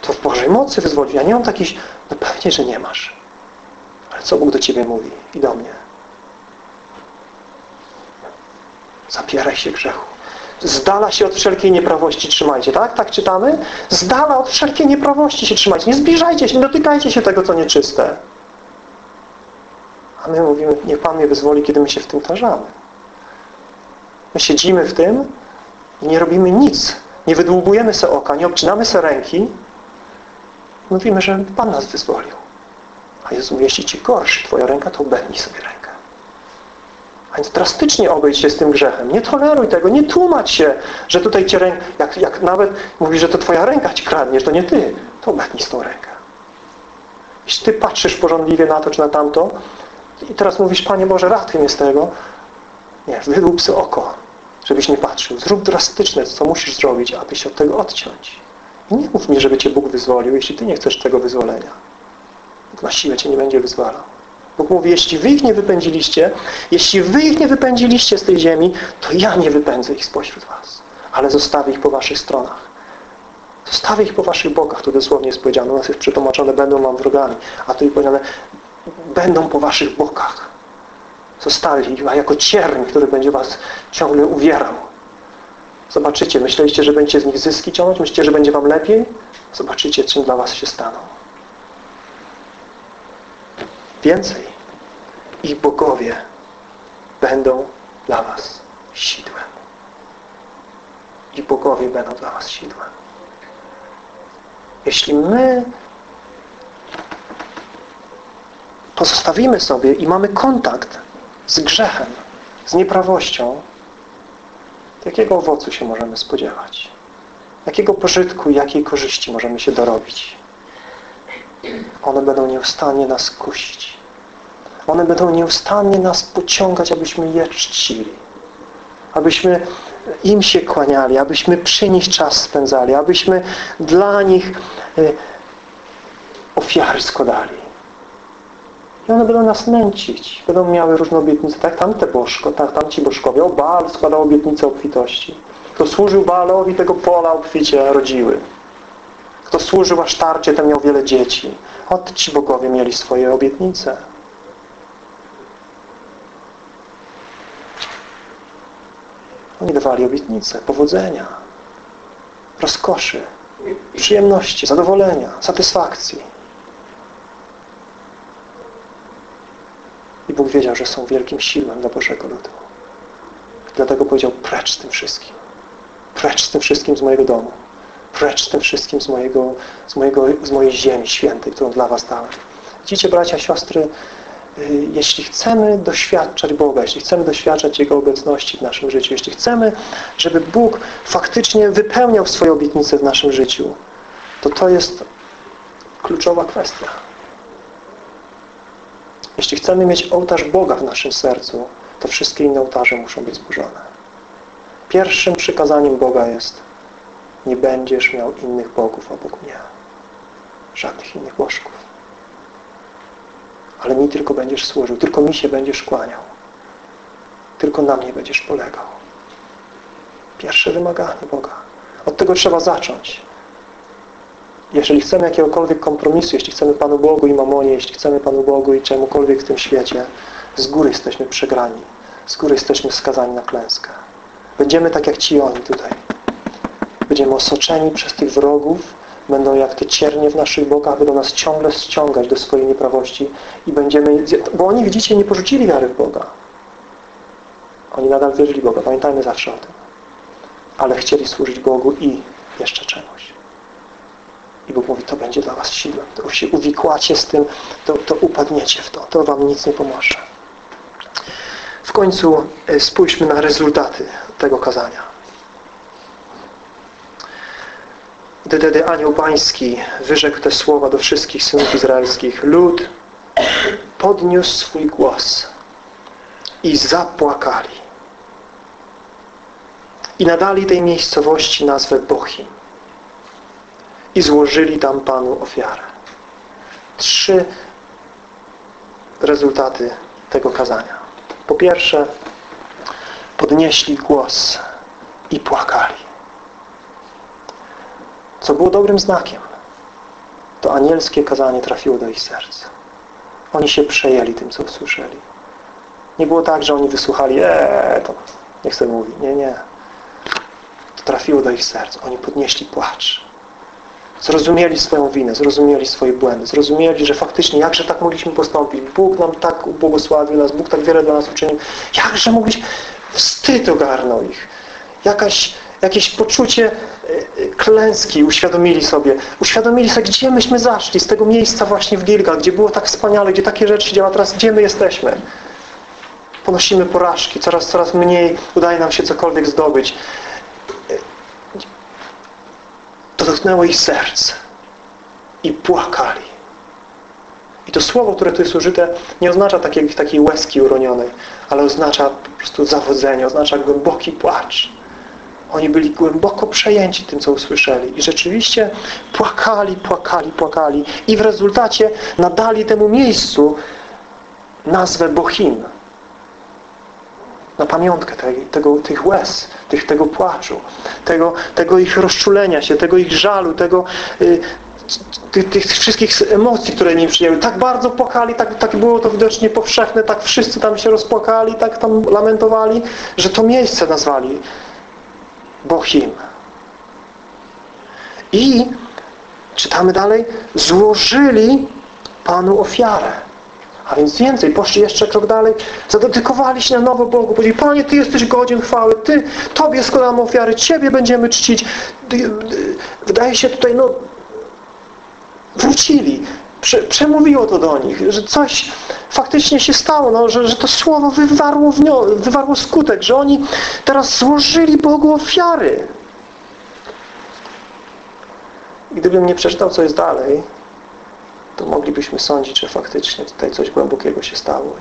to w Bożej mocy wyzwolić. Ja nie mam takich, no pewnie, że nie masz. Ale co Bóg do Ciebie mówi i do mnie? Zapieraj się grzechu. Zdala się od wszelkiej nieprawości trzymajcie, tak? Tak czytamy? Zdala od wszelkiej nieprawości się trzymajcie. Nie zbliżajcie się, nie dotykajcie się tego, co nieczyste. A my mówimy, niech Pan mnie wyzwoli, kiedy my się w tym tarzamy. My siedzimy w tym i nie robimy nic. Nie wydłubujemy se oka, nie obcinamy se ręki, Mówimy, że Pan nas wyzwolił. A Jezu, jeśli Ci gorszy Twoja ręka, to obetnij sobie rękę. A więc drastycznie obejdź się z tym grzechem. Nie toleruj tego, nie tłumacz się, że tutaj Cię ręka, jak, jak nawet mówi, że to Twoja ręka Ci kradniesz, to nie Ty, to obetnij z tą rękę. Jeśli Ty patrzysz porządliwie na to czy na tamto i teraz mówisz, Panie Boże, ratuj mnie z tego, nie, wydłup sobie oko, żebyś nie patrzył. Zrób drastyczne, co musisz zrobić, aby się od tego odciąć. Nie mów mi, żeby Cię Bóg wyzwolił, jeśli Ty nie chcesz tego wyzwolenia. na siłę Cię nie będzie wyzwalał. Bóg mówi, jeśli Wy ich nie wypędziliście, jeśli Wy ich nie wypędziliście z tej ziemi, to ja nie wypędzę ich spośród Was. Ale zostawię ich po Waszych stronach. Zostawię ich po Waszych bokach. Tu dosłownie jest powiedziane. U nas jest przetłumaczone, będą Wam wrogami. A tu jest powiedziane, będą po Waszych bokach. Zostawię ich, a jako cierń, który będzie Was ciągle uwierał. Zobaczycie, myśleliście, że będziecie z nich zyski ciągnąć? Myślicie, że będzie Wam lepiej? Zobaczycie, czym dla Was się staną. Więcej. Ich bogowie będą dla Was sidłem. Ich bogowie będą dla Was sidłem. Jeśli my pozostawimy sobie i mamy kontakt z grzechem, z nieprawością, jakiego owocu się możemy spodziewać? Jakiego pożytku i jakiej korzyści możemy się dorobić? One będą nieustannie nas kusić. One będą nieustannie nas pociągać, abyśmy je czcili. Abyśmy im się kłaniali, abyśmy przy nich czas spędzali, abyśmy dla nich e, ofiary składali. I one będą nas męcić. Będą miały różne obietnice. Tak, tamte bożko, tak, tamci bożkowie. O, Baal składał obietnicę obfitości. Kto służył Baalowi, tego pola obficie rodziły. Kto służył Asztarcie, ten miał wiele dzieci. Od ci bogowie mieli swoje obietnice. Oni dawali obietnice powodzenia, rozkoszy, przyjemności, zadowolenia, satysfakcji. I Bóg wiedział, że są wielkim siłem dla Bożego ludu. Dlatego powiedział, precz z tym wszystkim. Precz z tym wszystkim z mojego domu. Precz z tym wszystkim z, mojego, z, mojego, z mojej ziemi świętej, którą dla was dałem. Widzicie, bracia, siostry, y, jeśli chcemy doświadczać Boga, jeśli chcemy doświadczać Jego obecności w naszym życiu, jeśli chcemy, żeby Bóg faktycznie wypełniał swoje obietnice w naszym życiu, to to jest kluczowa kwestia. Jeśli chcemy mieć ołtarz Boga w naszym sercu, to wszystkie inne ołtarze muszą być zburzone. Pierwszym przykazaniem Boga jest nie będziesz miał innych bogów obok mnie. Żadnych innych bożków. Ale mi tylko będziesz służył, tylko mi się będziesz kłaniał. Tylko na mnie będziesz polegał. Pierwsze wymaganie Boga. Od tego trzeba zacząć. Jeżeli chcemy jakiegokolwiek kompromisu, jeśli chcemy Panu Bogu i Mamonie, jeśli chcemy Panu Bogu i czemukolwiek w tym świecie, z góry jesteśmy przegrani. Z góry jesteśmy skazani na klęskę. Będziemy tak jak ci oni tutaj. Będziemy osaczeni przez tych wrogów, będą jak te ciernie w naszych bokach, będą nas ciągle ściągać do swojej nieprawości i będziemy, bo oni widzicie nie porzucili wiary w Boga. Oni nadal wierzyli Boga, pamiętajmy zawsze o tym. Ale chcieli służyć Bogu i jeszcze czemuś. I Bóg mówi, to będzie dla was siłą. To się uwikłacie z tym, to, to upadniecie w to. To wam nic nie pomoże. W końcu e, spójrzmy na rezultaty tego kazania. Wtedy anioł pański wyrzekł te słowa do wszystkich synów izraelskich. Lud podniósł swój głos i zapłakali. I nadali tej miejscowości nazwę Bochim. I złożyli tam Panu ofiarę. Trzy rezultaty tego kazania. Po pierwsze, podnieśli głos i płakali. Co było dobrym znakiem. To anielskie kazanie trafiło do ich serc. Oni się przejęli tym, co usłyszeli. Nie było tak, że oni wysłuchali, eee, to niech sobie mówi. Nie, nie. To trafiło do ich serc. Oni podnieśli płacz. Zrozumieli swoją winę, zrozumieli swoje błędy, zrozumieli, że faktycznie jakże tak mogliśmy postąpić. Bóg nam tak ubłogosławił nas, Bóg tak wiele dla nas uczynił. Jakże mogliśmy... Wstyd ogarnął ich. Jakaś, jakieś poczucie e, klęski uświadomili sobie. Uświadomili sobie, gdzie myśmy zaszli, z tego miejsca właśnie w Gilgal, gdzie było tak wspaniale, gdzie takie rzeczy działały, teraz gdzie my jesteśmy. Ponosimy porażki, coraz, coraz mniej udaje nam się cokolwiek zdobyć to dotknęło ich serc i płakali. I to słowo, które tu jest użyte, nie oznacza takiej, takiej łezki uronionej, ale oznacza po prostu zawodzenie, oznacza głęboki płacz. Oni byli głęboko przejęci tym, co usłyszeli. I rzeczywiście płakali, płakali, płakali. I w rezultacie nadali temu miejscu nazwę Bochim. Na pamiątkę tego, tych łez, tych, tego płaczu, tego, tego ich rozczulenia się, tego ich żalu, tego, y, tych, tych, wszystkich emocji, które nie przyjęły. Tak bardzo płakali, tak, tak było to widocznie powszechne, tak wszyscy tam się rozpłakali, tak tam lamentowali, że to miejsce nazwali Bochim. I czytamy dalej, złożyli Panu ofiarę. A więc więcej, poszli jeszcze krok dalej, zadedykowali się na nowo Bogu. Powiedzieli, Panie, Ty jesteś godzien chwały, Ty, Tobie składamy ofiary, Ciebie będziemy czcić. Wydaje się tutaj, no, wrócili. Prze, przemówiło to do nich, że coś faktycznie się stało, no, że, że to słowo wywarło, wywarło skutek, że oni teraz złożyli Bogu ofiary. I gdybym nie przeczytał, co jest dalej, to moglibyśmy sądzić, że faktycznie tutaj coś głębokiego się stało.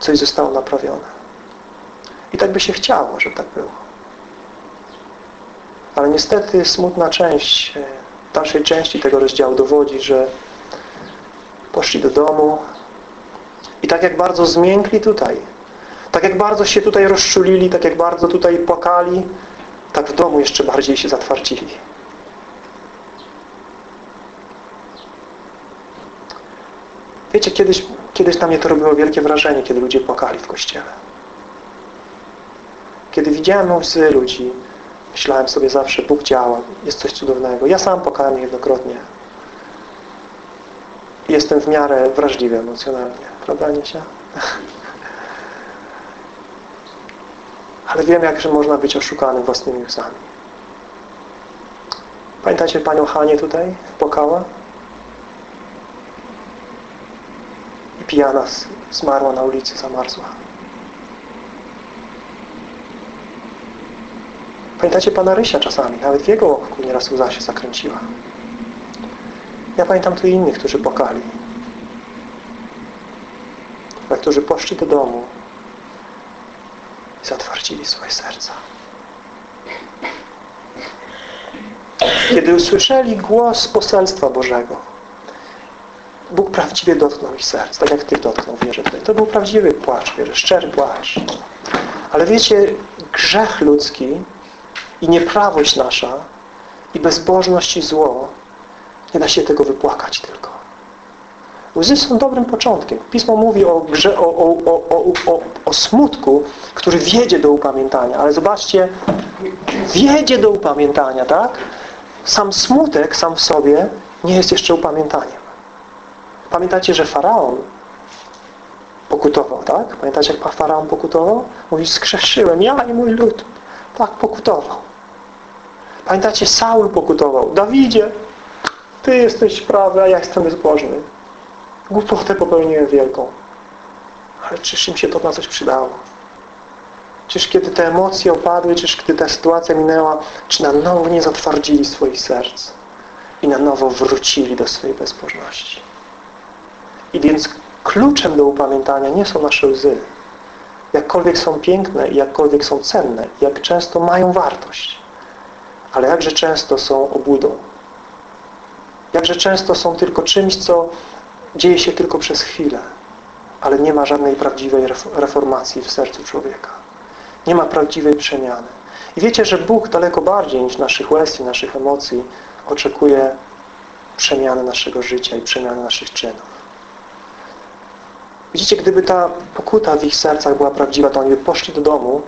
Coś zostało naprawione. I tak by się chciało, żeby tak było. Ale niestety smutna część, e, dalszej części tego rozdziału dowodzi, że poszli do domu i tak jak bardzo zmiękli tutaj, tak jak bardzo się tutaj rozczulili, tak jak bardzo tutaj płakali, tak w domu jeszcze bardziej się zatwardzili. Wiecie, kiedyś, kiedyś na mnie to robiło wielkie wrażenie, kiedy ludzie płakali w kościele. Kiedy widziałem łzy ludzi, myślałem sobie zawsze, Bóg działa, jest coś cudownego. Ja sam płakałem niejednokrotnie. Jestem w miarę wrażliwy emocjonalnie. Prawda, Niesia? Ale wiem, jakże można być oszukanym własnymi łzami. Pamiętacie Panią Hanię tutaj? Płakała? Pijana zmarła na ulicy, zamarzła. Pamiętacie Pana Rysia czasami? Nawet w jego oku nieraz łza się zakręciła. Ja pamiętam tu innych, którzy płakali. Ale którzy poszli do domu i zatwardzili swoje serca. Kiedy usłyszeli głos poselstwa Bożego, Bóg prawdziwie dotknął ich serc, tak jak Ty dotknął, wierzę tutaj. To był prawdziwy płacz, wierzę, szczery płacz. Ale wiecie, grzech ludzki i nieprawość nasza i bezbożność i zło nie da się tego wypłakać tylko. Łzy są dobrym początkiem. Pismo mówi o, grze, o, o, o, o, smutku, który wiedzie do upamiętania. Ale zobaczcie, wiedzie do upamiętania, tak? Sam smutek sam w sobie nie jest jeszcze upamiętaniem. Pamiętacie, że Faraon pokutował, tak? Pamiętacie, jak Faraon pokutował? Mówi, skrzeszyłem, ja i mój lud. Tak, pokutował. Pamiętacie, Saul pokutował. Dawidzie, Ty jesteś prawy, a ja jestem bezbożny. Głupotę popełniłem wielką. Ale czyż im się to na coś przydało? Czyż kiedy te emocje opadły, czyż kiedy ta sytuacja minęła, czy na nowo nie zatwardzili swoich serc i na nowo wrócili do swojej bezbożności? I więc kluczem do upamiętania nie są nasze łzy. Jakkolwiek są piękne i jakkolwiek są cenne, jak często mają wartość. Ale jakże często są obłudą. Jakże często są tylko czymś, co dzieje się tylko przez chwilę, ale nie ma żadnej prawdziwej reformacji w sercu człowieka. Nie ma prawdziwej przemiany. I wiecie, że Bóg daleko bardziej niż naszych łez i naszych emocji oczekuje przemiany naszego życia i przemiany naszych czynów. Widzicie, gdyby ta pokuta w ich sercach była prawdziwa, to oni by poszli do domu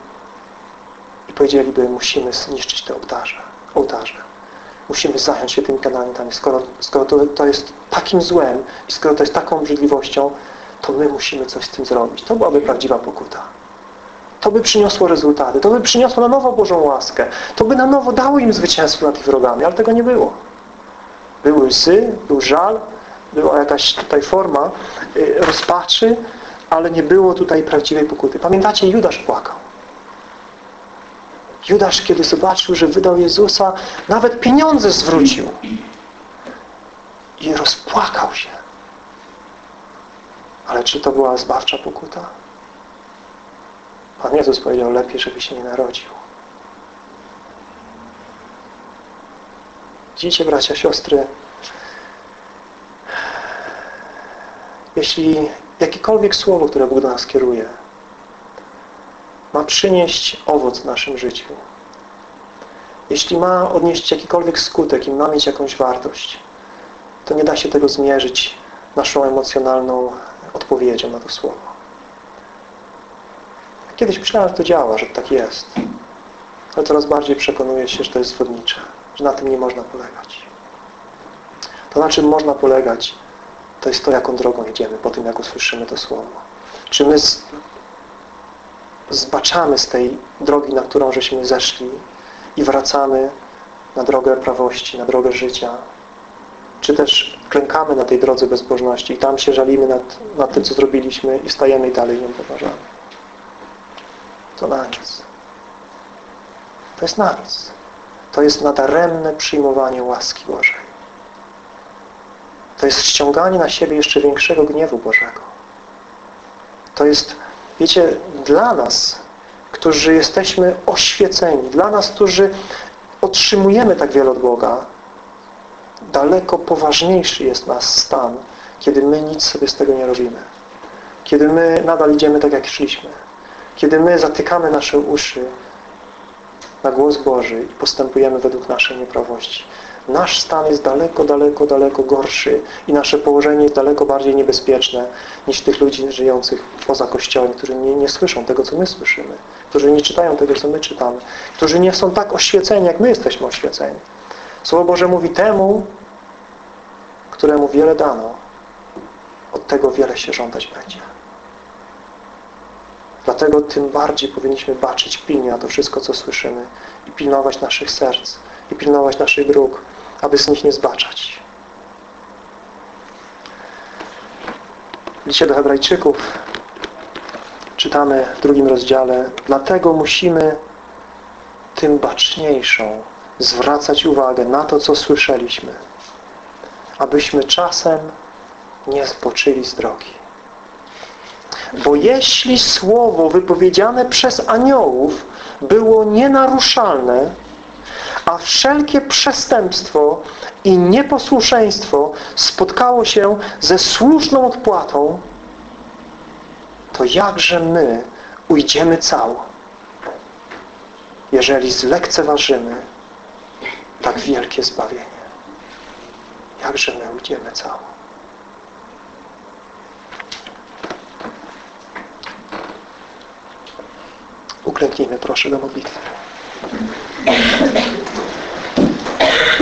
i powiedzieliby, musimy zniszczyć te ołtarze. ołtarze. Musimy zająć się tymi kanałami. Skoro, skoro to, to jest takim złem i skoro to jest taką obrzydliwością, to my musimy coś z tym zrobić. To byłaby prawdziwa pokuta. To by przyniosło rezultaty. To by przyniosło na nowo Bożą łaskę. To by na nowo dało im zwycięstwo nad ich wrogami, ale tego nie było. Były łzy, był żal, była jakaś tutaj forma y, rozpaczy, ale nie było tutaj prawdziwej pokuty. Pamiętacie, Judasz płakał. Judasz, kiedy zobaczył, że wydał Jezusa, nawet pieniądze zwrócił. I rozpłakał się. Ale czy to była zbawcza pokuta? Pan Jezus powiedział, lepiej, żeby się nie narodził. Widzicie, bracia, siostry, jeśli jakiekolwiek słowo, które Bóg do nas kieruje, ma przynieść owoc w naszym życiu, jeśli ma odnieść jakikolwiek skutek i ma mieć jakąś wartość, to nie da się tego zmierzyć naszą emocjonalną odpowiedzią na to słowo. Kiedyś myślałem, że to działa, że tak jest. Ale coraz bardziej przekonuję się, że to jest zwodnicze, że na tym nie można polegać. To na czym można polegać, to jest to, jaką drogą idziemy po tym, jak usłyszymy to słowo. Czy my z, zbaczamy z tej drogi, na którą żeśmy zeszli i wracamy na drogę prawości, na drogę życia, czy też klękamy na tej drodze bezbożności i tam się żalimy nad, nad tym, co zrobiliśmy i stajemy i dalej ją poważamy. To na nic. To jest na nic. To jest nadaremne przyjmowanie łaski Bożej. To jest ściąganie na siebie jeszcze większego gniewu Bożego. To jest, wiecie, dla nas, którzy jesteśmy oświeceni, dla nas, którzy otrzymujemy tak wiele od Boga, daleko poważniejszy jest nasz stan, kiedy my nic sobie z tego nie robimy. Kiedy my nadal idziemy tak, jak szliśmy. Kiedy my zatykamy nasze uszy na głos Boży i postępujemy według naszej nieprawości. Nasz stan jest daleko, daleko, daleko gorszy i nasze położenie jest daleko bardziej niebezpieczne niż tych ludzi żyjących poza Kościołem, którzy nie, nie słyszą tego, co my słyszymy, którzy nie czytają tego, co my czytamy, którzy nie są tak oświeceni, jak my jesteśmy oświeceni. Słowo Boże mówi temu, któremu wiele dano, od tego wiele się żądać będzie. Dlatego tym bardziej powinniśmy baczyć pilnie na to wszystko, co słyszymy i pilnować naszych serc i pilnować naszych dróg, aby z nich nie zbaczać. Dzisiaj do Hebrajczyków czytamy w drugim rozdziale Dlatego musimy tym baczniejszą zwracać uwagę na to, co słyszeliśmy, abyśmy czasem nie zboczyli z drogi. Bo jeśli słowo wypowiedziane przez aniołów było nienaruszalne, a wszelkie przestępstwo i nieposłuszeństwo spotkało się ze słuszną odpłatą, to jakże my ujdziemy cało, jeżeli zlekceważymy tak wielkie zbawienie? Jakże my ujdziemy cało? Uklęknijmy proszę do modlitwy.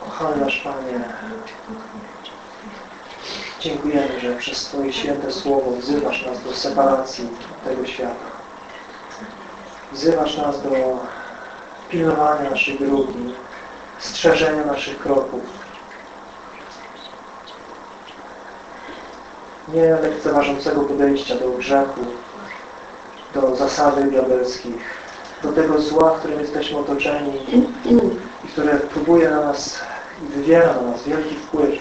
Kochany nasz Panie, dziękujemy, że przez Twoje święte słowo wzywasz nas do separacji tego świata. Nas do pilnowania naszej drogi, strzeżenia naszych kroków. Nie lekceważącego podejścia do grzechu, do zasady diabelskich, do tego zła, którym jesteśmy otoczeni i które próbuje na nas i wywiera na nas wielki wpływ,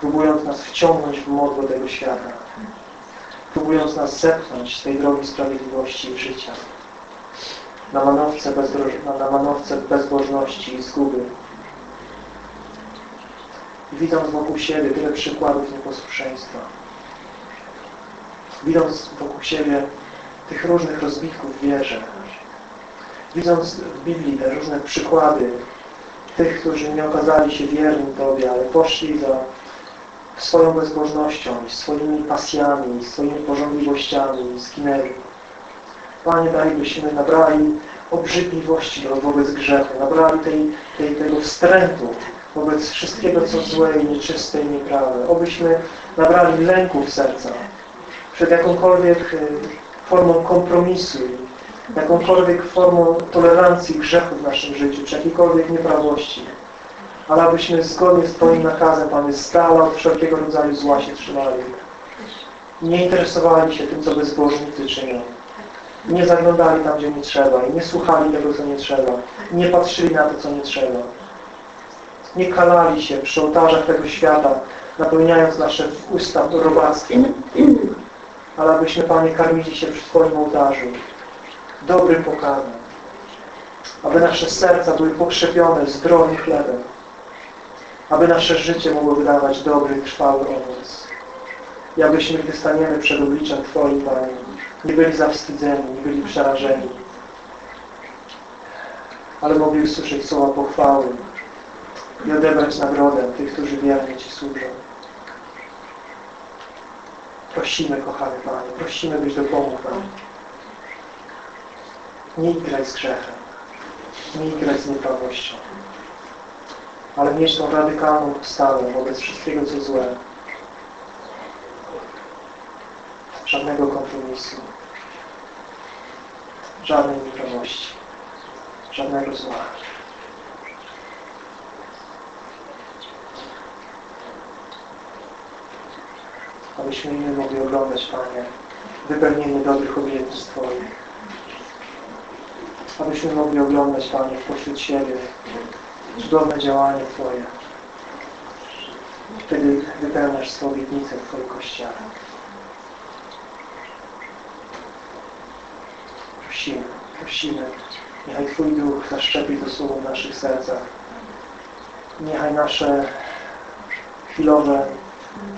próbując nas wciągnąć w modłę tego świata, próbując nas zepchnąć z tej drogi sprawiedliwości i życia na manowce, bezdroż- na manowce bezbożności i zguby. Widząc wokół siebie tyle przykładów nieposłuszeństwa, widząc wokół siebie tych różnych rozbitków wierze, widząc w Biblii te różne przykłady tych, którzy nie okazali się wierni Tobie, ale poszli za swoją bezbożnością swoimi pasjami, swoimi porządliwościami i zginęli. Panie, daj, byśmy nabrali obrzydliwości wobec grzechu, nabrali tej, tej, tego wstrętu wobec wszystkiego, co złe i nieczyste i nieprawe. Obyśmy nabrali lęku w serca przed jakąkolwiek y, formą kompromisu, jakąkolwiek formą tolerancji grzechu w naszym życiu, czy jakiejkolwiek nieprawości. Ale abyśmy zgodnie z Twoim nakazem, Panie, dala od wszelkiego rodzaju zła się trzymali. Nie interesowali się tym, co bezbożnicy czynią. Nie zaglądali tam, gdzie nie trzeba i nie słuchali tego, co nie trzeba. Nie patrzyli na to, co nie trzeba. Nie kalali się przy ołtarzach tego świata, napełniając nasze usta robactwem. Ale abyśmy, Panie, karmili się przy Twoim ołtarzu dobrym pokarmem. Aby nasze serca były pokrzepione zdrowym chlebem. Aby nasze życie mogło wydawać dobry, trwały owoc. I abyśmy, gdy staniemy przed obliczem Twoim, Panie, nie byli zawstydzeni, nie byli przerażeni, ale mogli usłyszeć słowa pochwały i odebrać nagrodę tych, którzy wiernie Ci służą. Prosimy, kochany Panie, prosimy, byś dopomógł nam. Nie igraj z grzechem, nie igraj z nieprawością, ale mieć tą radykalną postawę wobec wszystkiego, co złe. Żadnego kompromisu, żadnej nieprawości, żadnego zła. Abyśmy inny mogli oglądać, Panie, wypełnienie dobrych obietnic Twoich. Abyśmy mogli oglądać, Panie, pośród siebie cudowne działanie Twoje. Wtedy wypełniasz swoje obietnice w Twoim Kościele. Prosimy, prosimy, niechaj Twój Duch zaszczepi to słowo w naszych sercach. Niechaj nasze chwilowe,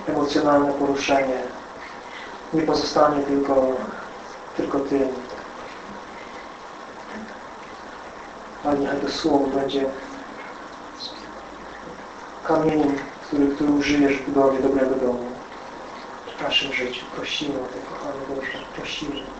emocjonalne poruszenie nie pozostanie tylko, tylko tym, ale niechaj to słowo będzie kamieniem, który, który użyjesz w budowie dobrego domu w naszym życiu. Prosimy o to, kochany Boże, prosimy.